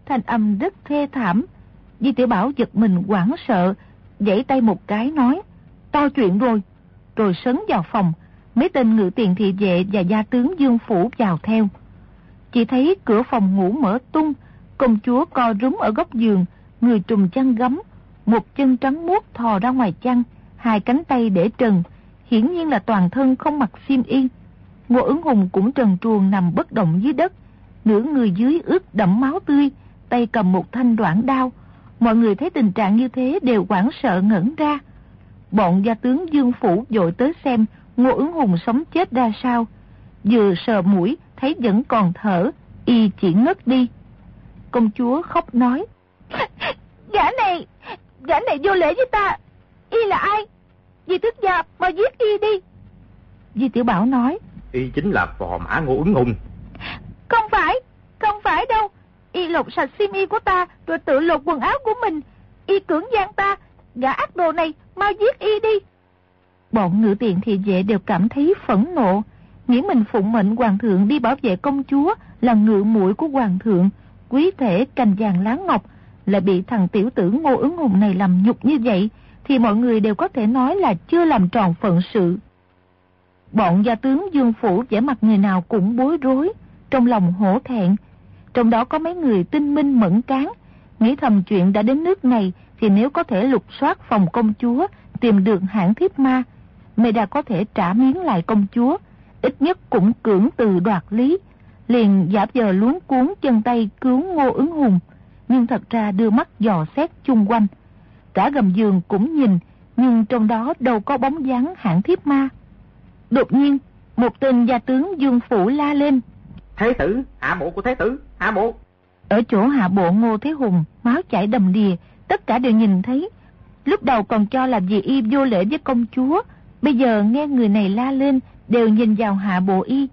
Thanh âm rất thê thảm. Di Tiểu Bảo giật mình quảng sợ, dãy tay một cái nói. To chuyện rồi. Rồi sấn vào phòng, mấy tên ngự tiền thị vệ và gia tướng Dương Phủ vào theo. Chỉ thấy cửa phòng ngủ mở tung, công chúa co rúm ở góc giường, người trùm chăn gấm, một chân trắng muốt thò ra ngoài chăn, hai cánh tay để trần, hiển nhiên là toàn thân không mặc xiêm y. Ngô ứng hùng cũng trần truồng nằm bất động dưới đất, nửa người dưới ướt đẫm máu tươi, tay cầm một thanh đoạn đao. Mọi người thấy tình trạng như thế đều hoảng sợ ngẩn ra. Bọn gia tướng Dương Phủ dội tới xem Ngô ứng hùng sống chết ra sao. Vừa sờ mũi, thấy vẫn còn thở, y chỉ ngất đi. Công chúa khóc nói. Gã này, gã này vô lễ với ta. Y là ai? Di thức gia, mà giết y đi. Di Tiểu Bảo nói. Y chính là phò mã ngô ứng hùng. Không phải, không phải đâu. Y lột sạch xiêm y của ta, rồi tự lột quần áo của mình. Y cưỡng gian ta, gã ác đồ này, mau giết y đi. Bọn ngự tiện thị vệ đều cảm thấy phẫn nộ, nghĩ mình phụng mệnh hoàng thượng đi bảo vệ công chúa là ngự muội của hoàng thượng, quý thể cành vàng lá ngọc, lại bị thằng tiểu tử ngô ứng hùng này làm nhục như vậy, thì mọi người đều có thể nói là chưa làm tròn phận sự. Bọn gia tướng Dương Phủ vẻ mặt người nào cũng bối rối, trong lòng hổ thẹn. Trong đó có mấy người tinh minh mẫn cán, nghĩ thầm chuyện đã đến nước này thì nếu có thể lục soát phòng công chúa, tìm được hãng thiếp ma, mày đã có thể trả miếng lại công chúa, ít nhất cũng cưỡng từ đoạt lý. Liền giả giờ luống cuốn chân tay cứu ngô ứng hùng, nhưng thật ra đưa mắt dò xét chung quanh. Cả gầm giường cũng nhìn, nhưng trong đó đâu có bóng dáng hãng thiếp ma. Đột nhiên, một tên gia tướng Dương Phủ la lên. Thế tử, hạ bộ của thế tử, hạ bộ. Ở chỗ hạ bộ Ngô Thế Hùng, máu chảy đầm đìa, tất cả đều nhìn thấy. Lúc đầu còn cho là vì y vô lễ với công chúa, bây giờ nghe người này la lên, đều nhìn vào hạ bộ y.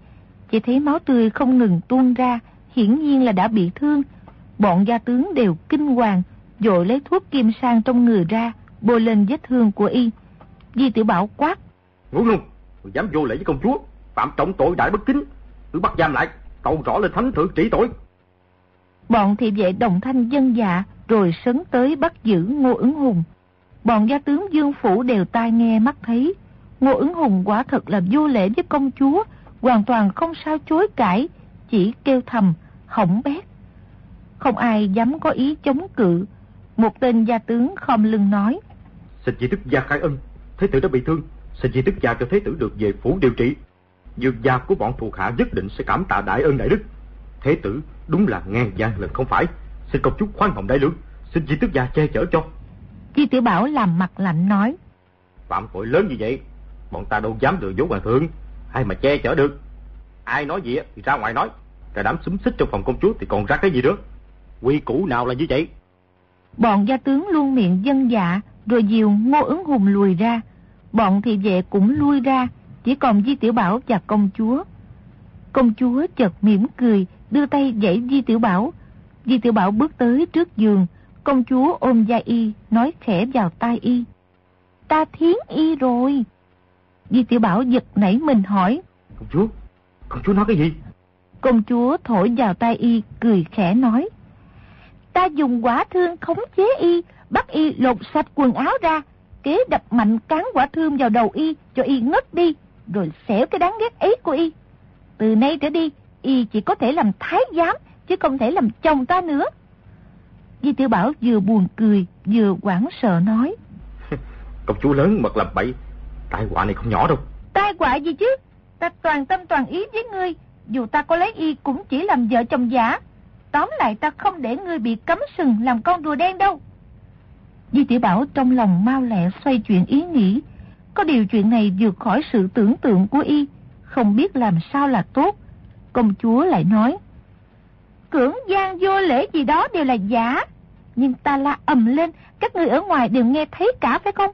Chỉ thấy máu tươi không ngừng tuôn ra, hiển nhiên là đã bị thương. Bọn gia tướng đều kinh hoàng, dội lấy thuốc kim sang trong người ra, bôi lên vết thương của y. Di tiểu Bảo quát. Ngủ luôn, dám vô lễ với công chúa, phạm trọng tội đại bất kính, cứ bắt giam lại, cầu rõ lên thánh thượng trị tội. Bọn thị vệ đồng thanh dân dạ, rồi sấn tới bắt giữ Ngô ứng hùng. Bọn gia tướng Dương Phủ đều tai nghe mắt thấy. Ngô ứng hùng quả thật là vô lễ với công chúa, hoàn toàn không sao chối cãi, chỉ kêu thầm, hỏng bét. Không ai dám có ý chống cự. Một tên gia tướng khom lưng nói. Xin chỉ tức gia khai ân, thế tử đã bị thương, xin chỉ tức gia cho thế tử được về phủ điều trị. Dược gia của bọn thuộc hạ nhất định sẽ cảm tạ đại ơn đại đức. Thế tử đúng là ngang gian lần không phải. Xin công chúa khoan hồng đại lương, xin chỉ tức gia che chở cho. Chi tiểu bảo làm mặt lạnh nói. Phạm tội lớn như vậy, bọn ta đâu dám lừa dối hoàng thượng, ai mà che chở được. Ai nói gì thì ra ngoài nói, cả đám xúm xích trong phòng công chúa thì còn ra cái gì nữa. Quy củ nào là như vậy? Bọn gia tướng luôn miệng dân dạ, rồi dìu ngô ứng hùng lùi ra. Bọn thị vệ cũng lui ra, chỉ còn Di Tiểu Bảo và công chúa. Công chúa chợt mỉm cười, đưa tay dãy Di Tiểu Bảo. Di Tiểu Bảo bước tới trước giường, công chúa ôm gia y, nói khẽ vào tai y. Ta thiến y rồi. Di Tiểu Bảo giật nảy mình hỏi. Công chúa, công chúa nói cái gì? Công chúa thổi vào tai y, cười khẽ nói. Ta dùng quả thương khống chế y, bắt y lột sạch quần áo ra, kế đập mạnh cán quả thương vào đầu y, cho y ngất đi, rồi xẻo cái đáng ghét ấy của y. Từ nay trở đi, y chỉ có thể làm thái giám, chứ không thể làm chồng ta nữa. Di Tiểu Bảo vừa buồn cười, vừa quảng sợ nói. Công chúa lớn mật làm bậy, tai họa này không nhỏ đâu. Tai họa gì chứ? Ta toàn tâm toàn ý với ngươi, dù ta có lấy y cũng chỉ làm vợ chồng giả. Tóm lại ta không để ngươi bị cấm sừng làm con rùa đen đâu. Di Tiểu Bảo trong lòng mau lẹ xoay chuyện ý nghĩ. Có điều chuyện này vượt khỏi sự tưởng tượng của y, không biết làm sao là tốt. Công chúa lại nói, cưỡng gian vô lễ gì đó đều là giả. Nhưng ta la ầm lên, các người ở ngoài đều nghe thấy cả phải không?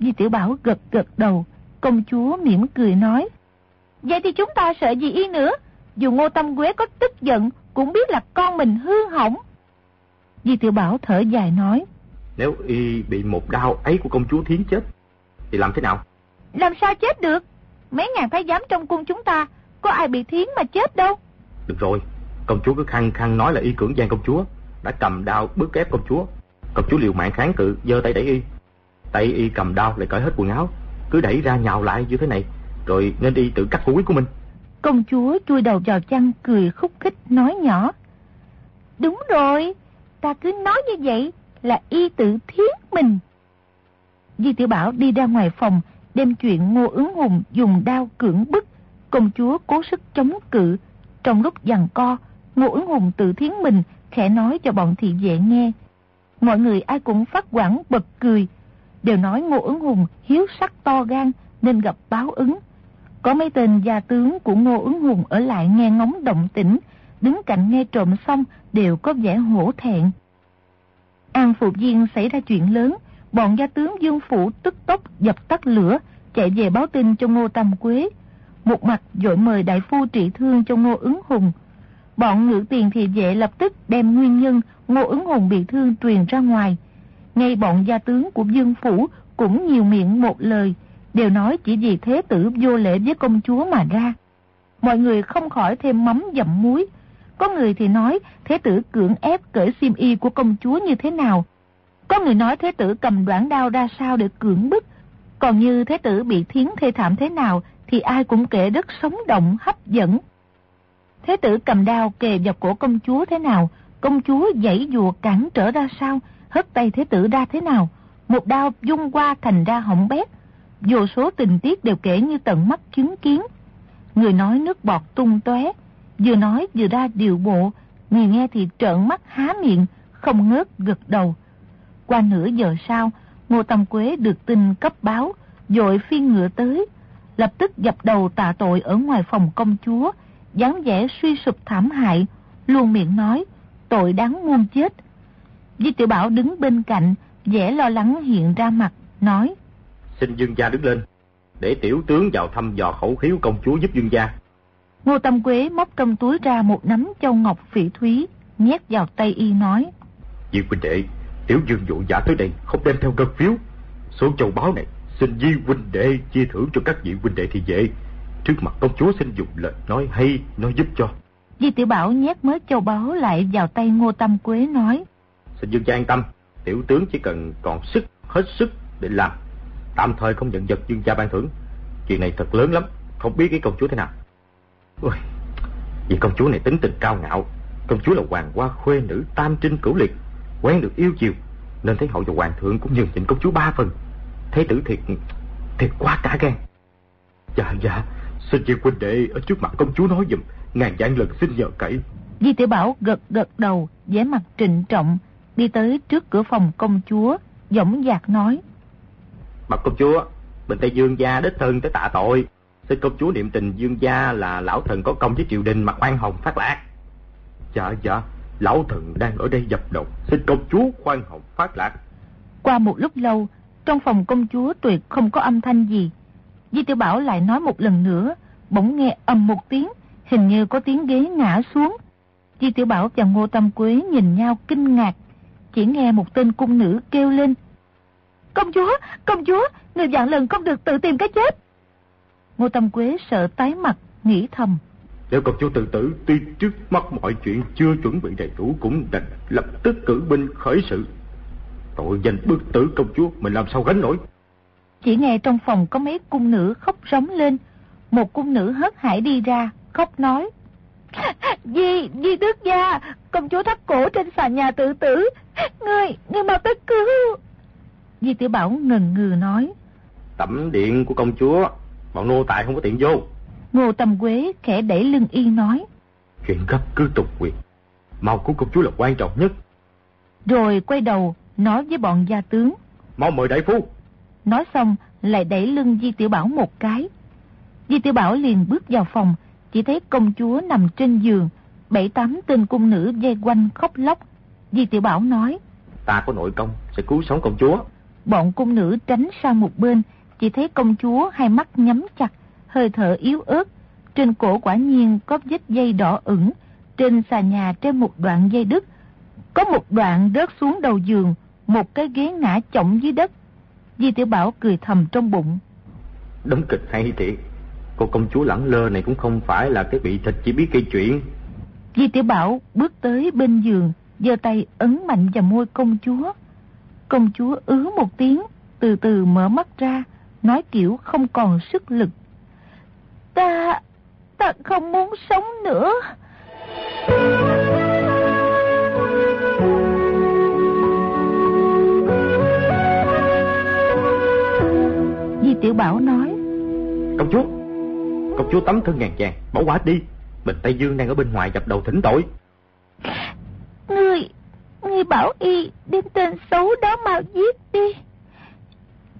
Di Tiểu Bảo gật gật đầu, công chúa mỉm cười nói, Vậy thì chúng ta sợ gì y nữa? Dù Ngô Tâm Quế có tức giận, cũng biết là con mình hư hỏng. Di Tiểu Bảo thở dài nói, Nếu y bị một đau ấy của công chúa thiến chết, thì làm thế nào? Làm sao chết được? Mấy ngàn thái giám trong cung chúng ta, có ai bị thiến mà chết đâu. Được rồi, công chúa cứ khăng khăng nói là y cưỡng gian công chúa, đã cầm đao bức ép công chúa. Công chúa liều mạng kháng cự, giơ tay đẩy y. Tay y cầm đao lại cởi hết quần áo, cứ đẩy ra nhào lại như thế này, rồi nên y tự cắt cổ của mình. Công chúa chui đầu vào chăn cười khúc khích nói nhỏ. Đúng rồi, ta cứ nói như vậy là y tự thiến mình. Di Tiểu Bảo đi ra ngoài phòng, đem chuyện Ngô ứng hùng dùng đao cưỡng bức. Công chúa cố sức chống cự. Trong lúc giằng co, Ngô ứng hùng tự thiến mình, khẽ nói cho bọn thị vệ nghe. Mọi người ai cũng phát quảng bật cười, đều nói Ngô ứng hùng hiếu sắc to gan nên gặp báo ứng. Có mấy tên gia tướng của Ngô ứng hùng ở lại nghe ngóng động tĩnh, đứng cạnh nghe trộm xong đều có vẻ hổ thẹn. An Phục Viên xảy ra chuyện lớn, bọn gia tướng Dương Phủ tức tốc dập tắt lửa, chạy về báo tin cho Ngô Tam Quế. Một mặt dội mời đại phu trị thương cho Ngô ứng hùng. Bọn ngự tiền thì vệ lập tức đem nguyên nhân Ngô ứng hùng bị thương truyền ra ngoài. Ngay bọn gia tướng của Dương Phủ cũng nhiều miệng một lời, đều nói chỉ vì thế tử vô lễ với công chúa mà ra. Mọi người không khỏi thêm mắm dặm muối. Có người thì nói thế tử cưỡng ép cởi xiêm y của công chúa như thế nào. Có người nói thế tử cầm đoạn đao ra sao để cưỡng bức. Còn như thế tử bị thiến thê thảm thế nào thì ai cũng kể rất sống động, hấp dẫn. Thế tử cầm đao kề vào cổ công chúa thế nào, công chúa dãy dùa cản trở ra sao, hất tay thế tử ra thế nào. Một đao dung qua thành ra hỏng bét. Vô số tình tiết đều kể như tận mắt chứng kiến. Người nói nước bọt tung tóe, vừa nói vừa ra điều bộ, người nghe thì trợn mắt há miệng, không ngớt gật đầu. Qua nửa giờ sau, Ngô Tâm Quế được tin cấp báo, dội phiên ngựa tới, lập tức dập đầu tạ tội ở ngoài phòng công chúa, dáng vẻ suy sụp thảm hại, luôn miệng nói, tội đáng muôn chết. Di Tiểu Bảo đứng bên cạnh, vẻ lo lắng hiện ra mặt, nói, Xin dương gia đứng lên, để tiểu tướng vào thăm dò khẩu khiếu công chúa giúp dương gia. Ngô Tâm Quế móc trong túi ra một nắm châu ngọc phỉ thúy, nhét vào tay y nói, Di huynh đệ, tiểu dương dụ giả tới đây không đem theo ngân phiếu. Số châu báu này xin Di huynh đệ chia thưởng cho các vị huynh đệ thì dễ. Trước mặt công chúa xin dùng lời nói hay, nói giúp cho. Di Tiểu Bảo nhét mớ châu báu lại vào tay Ngô Tâm Quế nói, Xin dương gia an tâm, tiểu tướng chỉ cần còn sức, hết sức để làm. Tạm thời không nhận vật dương gia ban thưởng. Chuyện này thật lớn lắm, không biết cái công chúa thế nào. Ôi, vì công chúa này tính tình cao ngạo, công chúa là hoàng hoa khuê nữ tam trinh cửu liệt, quen được yêu chiều, nên thấy hậu và hoàng thượng cũng nhường nhịn công chúa ba phần. Thế tử thiệt, thiệt quá cả gan. Dạ, dạ, xin chị huynh đệ ở trước mặt công chúa nói dùm, ngàn vạn lần xin nhờ cậy. Di Tiểu Bảo gật gật đầu, vẻ mặt trịnh trọng, đi tới trước cửa phòng công chúa, dõng dạc nói. Bậc công chúa, bình Tây Dương gia đích thân tới tạ tội. Xin công chúa niệm tình Dương gia là lão thần có công với triều đình mà khoan hồng phát lạc. Dạ dạ, lão thần đang ở đây dập đầu, xin công chúa khoan hồng phát lạc. Qua một lúc lâu, trong phòng công chúa tuyệt không có âm thanh gì. Di Tiểu Bảo lại nói một lần nữa, bỗng nghe ầm một tiếng, hình như có tiếng ghế ngã xuống. Di Tiểu Bảo và Ngô Tâm Quế nhìn nhau kinh ngạc, chỉ nghe một tên cung nữ kêu lên. Công chúa, công chúa, người dạng lần không được tự tìm cái chết. Ngô Tâm Quế sợ tái mặt, nghĩ thầm. Nếu công chúa tự tử, tuy trước mắt mọi chuyện chưa chuẩn bị đầy đủ cũng đành lập tức cử binh khởi sự. Tội danh bức tử công chúa mình làm sao gánh nổi. Chỉ nghe trong phòng có mấy cung nữ khóc rống lên. Một cung nữ hớt hải đi ra, khóc nói. Di, Di tước gia, công chúa thắt cổ trên sàn nhà tự tử. Ngươi, ngươi mau tới cứu. Di tiểu Bảo ngần ngừ nói. Tẩm điện của công chúa, bọn nô tài không có tiện vô. Ngô Tâm Quế khẽ đẩy lưng y nói. Chuyện gấp cứ tục quyền. Mau cứu công chúa là quan trọng nhất. Rồi quay đầu, nói với bọn gia tướng. Mau mời đại phu. Nói xong, lại đẩy lưng Di Tiểu Bảo một cái. Di Tiểu Bảo liền bước vào phòng, chỉ thấy công chúa nằm trên giường, bảy tám tên cung nữ dây quanh khóc lóc. Di Tiểu Bảo nói. Ta có nội công, sẽ cứu sống công chúa. Bọn cung nữ tránh sang một bên, chỉ thấy công chúa hai mắt nhắm chặt, hơi thở yếu ớt. Trên cổ quả nhiên có vết dây đỏ ửng, trên xà nhà trên một đoạn dây đứt. Có một đoạn rớt xuống đầu giường, một cái ghế ngã chỏng dưới đất. Di Tiểu Bảo cười thầm trong bụng. Đóng kịch hay thiệt. Cô công chúa lẳng lơ này cũng không phải là cái vị thịt chỉ biết gây chuyện. Di Tiểu Bảo bước tới bên giường, giơ tay ấn mạnh vào môi công chúa. Công chúa ứ một tiếng, từ từ mở mắt ra, nói kiểu không còn sức lực. Ta, ta không muốn sống nữa. Di Tiểu Bảo nói Công chúa Công chúa tắm thân ngàn vàng Bỏ quả đi. Bình Tây Dương đang ở bên ngoài dập đầu thỉnh tội. Ngươi Ngươi bảo y đem tên xấu đó mau giết đi.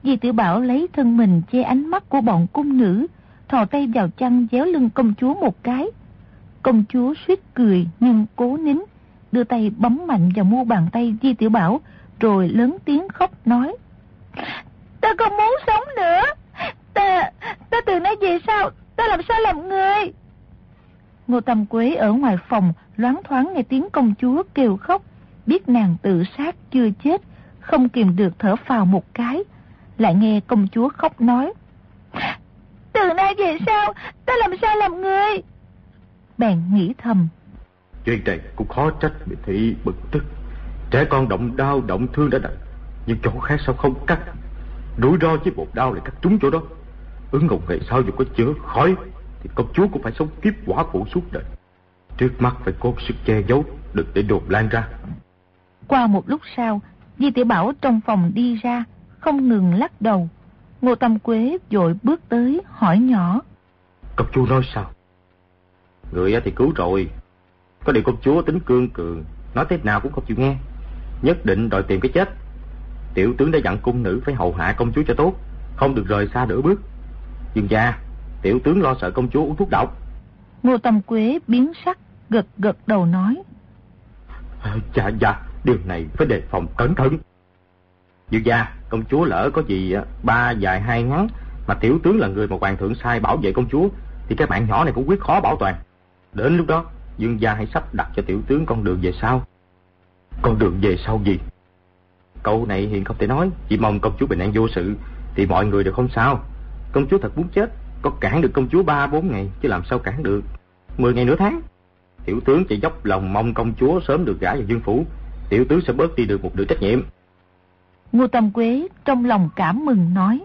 Di Tiểu Bảo lấy thân mình che ánh mắt của bọn cung nữ Thò tay vào chăn déo lưng công chúa một cái. Công chúa suýt cười nhưng cố nín Đưa tay bấm mạnh vào mu bàn tay Di Tiểu Bảo Rồi lớn tiếng khóc nói. Ta không muốn sống nữa. Ta, ta từ nay về sau Ta làm sao làm người? Ngô Tâm Quế ở ngoài phòng Loáng thoáng nghe tiếng công chúa kêu khóc. Biết nàng tự sát chưa chết, Không kìm được thở phào một cái. Lại nghe công chúa khóc nói. Từ nay về sau, Ta làm sao làm người? Bèn nghĩ thầm. Chuyện này cũng khó trách bị thị bực tức. Trẻ con động đau, động thương đã đành Nhưng chỗ khác sao không cắt? Rủi ro với một đau lại cắt trúng chỗ đó. Ứng ngục ngày sau dù có chữa khỏi Thì công chúa cũng phải sống kiếp quả phụ suốt đời. Trước mắt phải cố sức che giấu Đừng để đồn lan ra. Qua một lúc sau Di tiểu Bảo trong phòng đi ra Không ngừng lắc đầu. Ngô Tâm Quế vội bước tới hỏi nhỏ. Công chúa nói sao? Người thì cứu rồi. Có điều công chúa tính cương cường Nói thế nào cũng không chịu nghe. Nhất định đòi tìm cái chết. Tiểu tướng đã dặn cung nữ phải hầu hạ công chúa cho tốt Không được rời xa nửa bước Dương gia Tiểu tướng lo sợ công chúa uống thuốc độc. Ngô Tâm Quế biến sắc Gật gật đầu nói. À, Dạ dạ Điều này phải đề phòng cẩn thận. Dương gia Công chúa lỡ có gì ba dài hai ngắn Mà tiểu tướng là người mà hoàng thượng sai bảo vệ công chúa Thì cái mạng nhỏ này cũng quyết khó bảo toàn. Đến lúc đó Dương gia hãy sắp đặt cho tiểu tướng con đường về sau. Con đường về sau gì? Câu này hiện không thể nói Chỉ mong công chúa bình an vô sự Thì mọi người đều không sao Công chúa thật muốn chết Có cản được công chúa ba bốn ngày Chứ làm sao cản được. Mười ngày nửa tháng Tiểu tướng chỉ dốc lòng mong công chúa sớm được gả vào dương phủ Tiểu tướng sẽ bớt đi được một nửa trách nhiệm. Ngô Tâm Quế trong lòng cảm mừng nói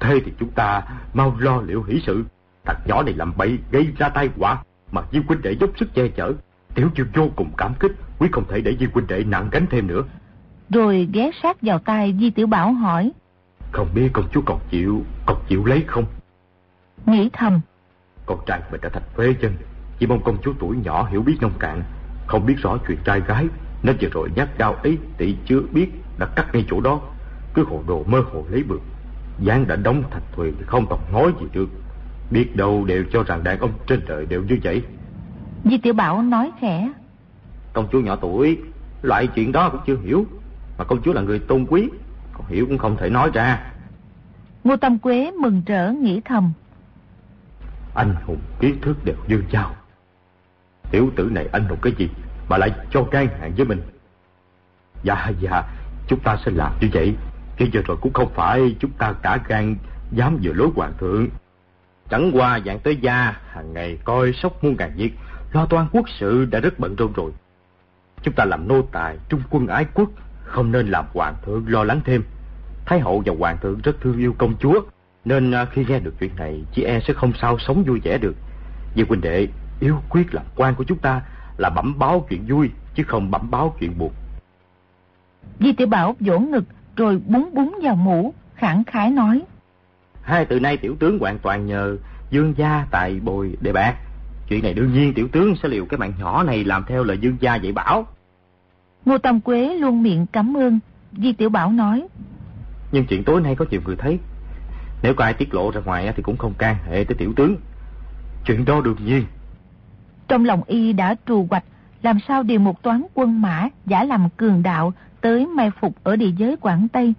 Thế thì chúng ta mau lo liệu hỷ sự. Thằng nhỏ này làm bậy gây ra tai họa Mà Diêu huynh đệ dốc sức che chở. Tiểu Dương vô cùng cảm kích Quý không thể để Diêu huynh đệ nặng gánh thêm nữa. Rồi ghé sát vào tai Di Tiểu Bảo hỏi Không biết công chúa còn chịu Còn chịu lấy không? Nghĩ thầm. Con trai mình đã thành phế chân Chỉ mong công chúa tuổi nhỏ hiểu biết nông cạn. Không biết rõ chuyện trai gái Nên vừa rồi nhát đau ấy tỷ chưa biết Đã cắt ngay chỗ đó. Cứ hồ đồ mơ hồ lấy bực. Gián đã đóng thành thuyền thì không còn nói gì được. Biết đâu đều cho rằng đàn ông trên đời đều như vậy. Di Tiểu Bảo nói khẽ. Công chúa nhỏ tuổi Loại chuyện đó cũng chưa hiểu. Mà công chúa là người tôn quý hiểu cũng không thể nói ra. Ngô Tâm Quế mừng rỡ nghĩ thầm. Anh hùng kiến thức đều như nhau. Tiểu tử này anh hùng cái gì Mà lại cho can hạn với mình? Dạ dạ Chúng ta sẽ làm như vậy. Cái giờ rồi cũng không phải Chúng ta cả gan dám vừa lối hoàng thượng. Chẳng qua dạng tới gia hàng ngày coi sóc muôn ngàn việc Lo toan quốc sự đã rất bận rộn rồi. Chúng ta làm nô tài Trung quân ái quốc Không nên làm hoàng thượng lo lắng thêm Thái hậu và hoàng thượng rất thương yêu công chúa, nên à, khi nghe được chuyện này, chị e sẽ không sao sống vui vẻ được. Vì huynh đệ, yêu quyết làm quan của chúng ta là bẩm báo chuyện vui, chứ không bẩm báo chuyện buồn. Di tiểu Bảo vỗ ngực rồi búng búng vào mũ, khẳng khái nói. Hai từ nay tiểu tướng hoàn toàn nhờ dương gia tài bồi đề bạc. Chuyện này đương nhiên tiểu tướng sẽ liều cái mạng nhỏ này làm theo lời dương gia dạy bảo. Ngô Tâm Quế luôn miệng cảm ơn. Di Tiểu Bảo nói. Nhưng chuyện tối nay có nhiều người thấy. Nếu có ai tiết lộ ra ngoài thì cũng không can hệ tới tiểu tướng. Chuyện đó đương nhiên. Trong lòng y đã trù hoạch làm sao điều một toán quân mã giả làm cường đạo tới mai phục ở địa giới Quảng Tây.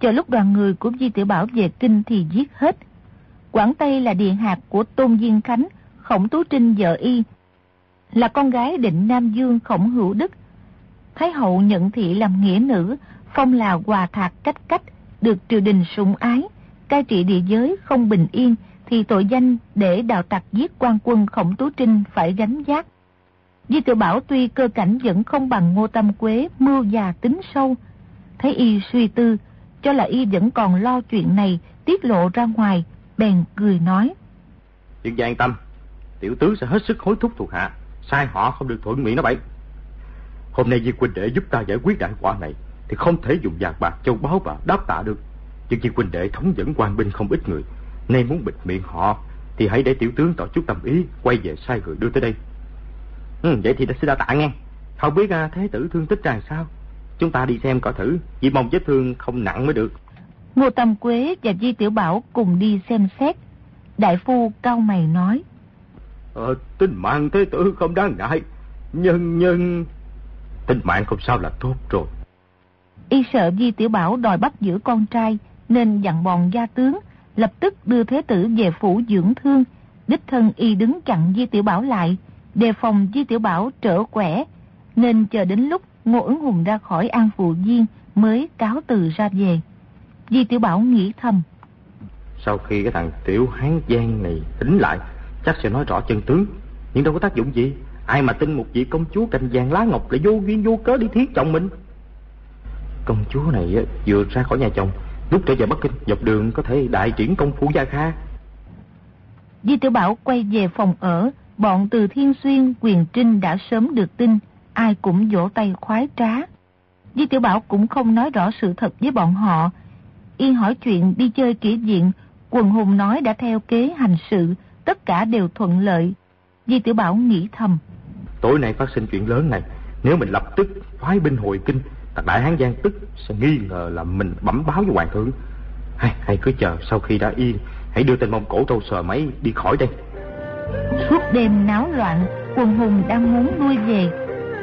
Chờ lúc đoàn người của Di Tiểu Bảo về kinh thì giết hết. Quảng Tây là địa hạt của Tôn Diên Khánh, Khổng Tú Trinh vợ y, là con gái định Nam Dương Khổng Hữu Đức. Thái hậu nhận thị làm nghĩa nữ, phong là hòa thạc cách cách, được triều đình sủng ái, cai trị địa giới không bình yên, thì tội danh để đào tặc giết quan quân Khổng Tú Trinh phải gánh giác. Di Tiểu Bảo tuy cơ cảnh vẫn không bằng Ngô Tâm Quế mưu già tính sâu. Thấy y suy tư, cho là y vẫn còn lo chuyện này tiết lộ ra ngoài, bèn cười nói. Chuyện gia tâm, tiểu tướng sẽ hết sức hối thúc thuộc hạ, sai họ không được thuận miệng nó bậy. Hôm nay Di Quỳnh để giúp ta giải quyết đại quả này, thì không thể dùng vàng bạc châu báu và đáp tạ được. Nhưng Di huynh đệ thống dẫn quan binh không ít người, nay muốn bịt miệng họ, thì hãy để tiểu tướng tỏ chút tâm ý, quay về sai người đưa tới đây. Ừ, vậy thì sẽ đa tạ nghe. Không biết à, thế tử thương tích ra sao? Chúng ta đi xem coi thử, chỉ mong vết thương không nặng mới được. Ngô Tâm Quế và Di Tiểu Bảo cùng đi xem xét. Đại phu cao mày nói. Ờ, tính mạng thế tử không đáng ngại. Nhưng, nhưng... Tính mạng không sao là tốt rồi. Y sợ Di Tiểu Bảo đòi bắt giữ con trai, nên dặn bọn gia tướng, lập tức đưa thế tử về phủ dưỡng thương. Đích thân Y đứng chặn Di Tiểu Bảo lại, đề phòng Di Tiểu Bảo trở quẻ, nên chờ đến lúc Ngô ứng hùng ra khỏi an phụ viên mới cáo từ ra về. Di Tiểu Bảo nghĩ thầm. Sau khi cái thằng Tiểu Hán Giang này tính lại, chắc sẽ nói rõ chân tướng. Nhưng đâu có tác dụng gì. Ai mà tin một vị công chúa cành vàng lá ngọc lại vô duyên vô cớ đi thiết chồng mình. Công chúa này vừa ra khỏi nhà chồng, lúc trở về Bắc Kinh, dọc đường có thể đại triển công phu gia kha. Di Tiểu Bảo quay về phòng ở, bọn từ Thiên Xuyên, Quyền Trinh đã sớm được tin, ai cũng vỗ tay khoái trá. Di Tiểu Bảo cũng không nói rõ sự thật với bọn họ. Yên hỏi chuyện đi chơi kỹ diện, quần hùng nói đã theo kế hành sự, tất cả đều thuận lợi. Di Tiểu Bảo nghĩ thầm. Tối nay phát sinh chuyện lớn này, nếu mình lập tức phái binh hồi kinh, thằng Đại Hán Giang tức sẽ nghi ngờ là mình bẩm báo với Hoàng thượng. Hay, hay cứ chờ sau khi đã yên, hãy đưa tên Mông Cổ trâu sờ máy đi khỏi đây. Suốt đêm náo loạn, quần hùng đang muốn lui về.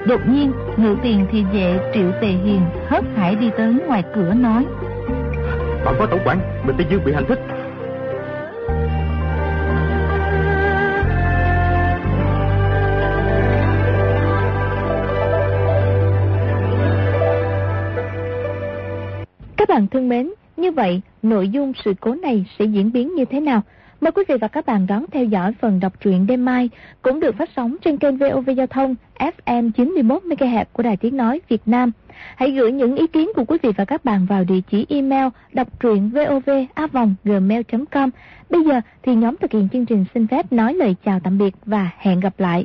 Đột nhiên, ngự tiền thì vệ Triệu Tề Hiền hớt hải đi tới ngoài cửa nói. Bạn phó tổng quản, Bình Tây Dương bị hành thích. Bạn thân mến, như vậy nội dung sự cố này sẽ diễn biến như thế nào? Mời quý vị và các bạn đón theo dõi phần đọc truyện đêm mai cũng được phát sóng trên kênh VOV Giao thông FM 91 MHz của Đài Tiếng nói Việt Nam. Hãy gửi những ý kiến của quý vị và các bạn vào địa chỉ email đọc truyện vovavonggmail.com. Bây giờ thì nhóm thực hiện chương trình xin phép nói lời chào tạm biệt và hẹn gặp lại.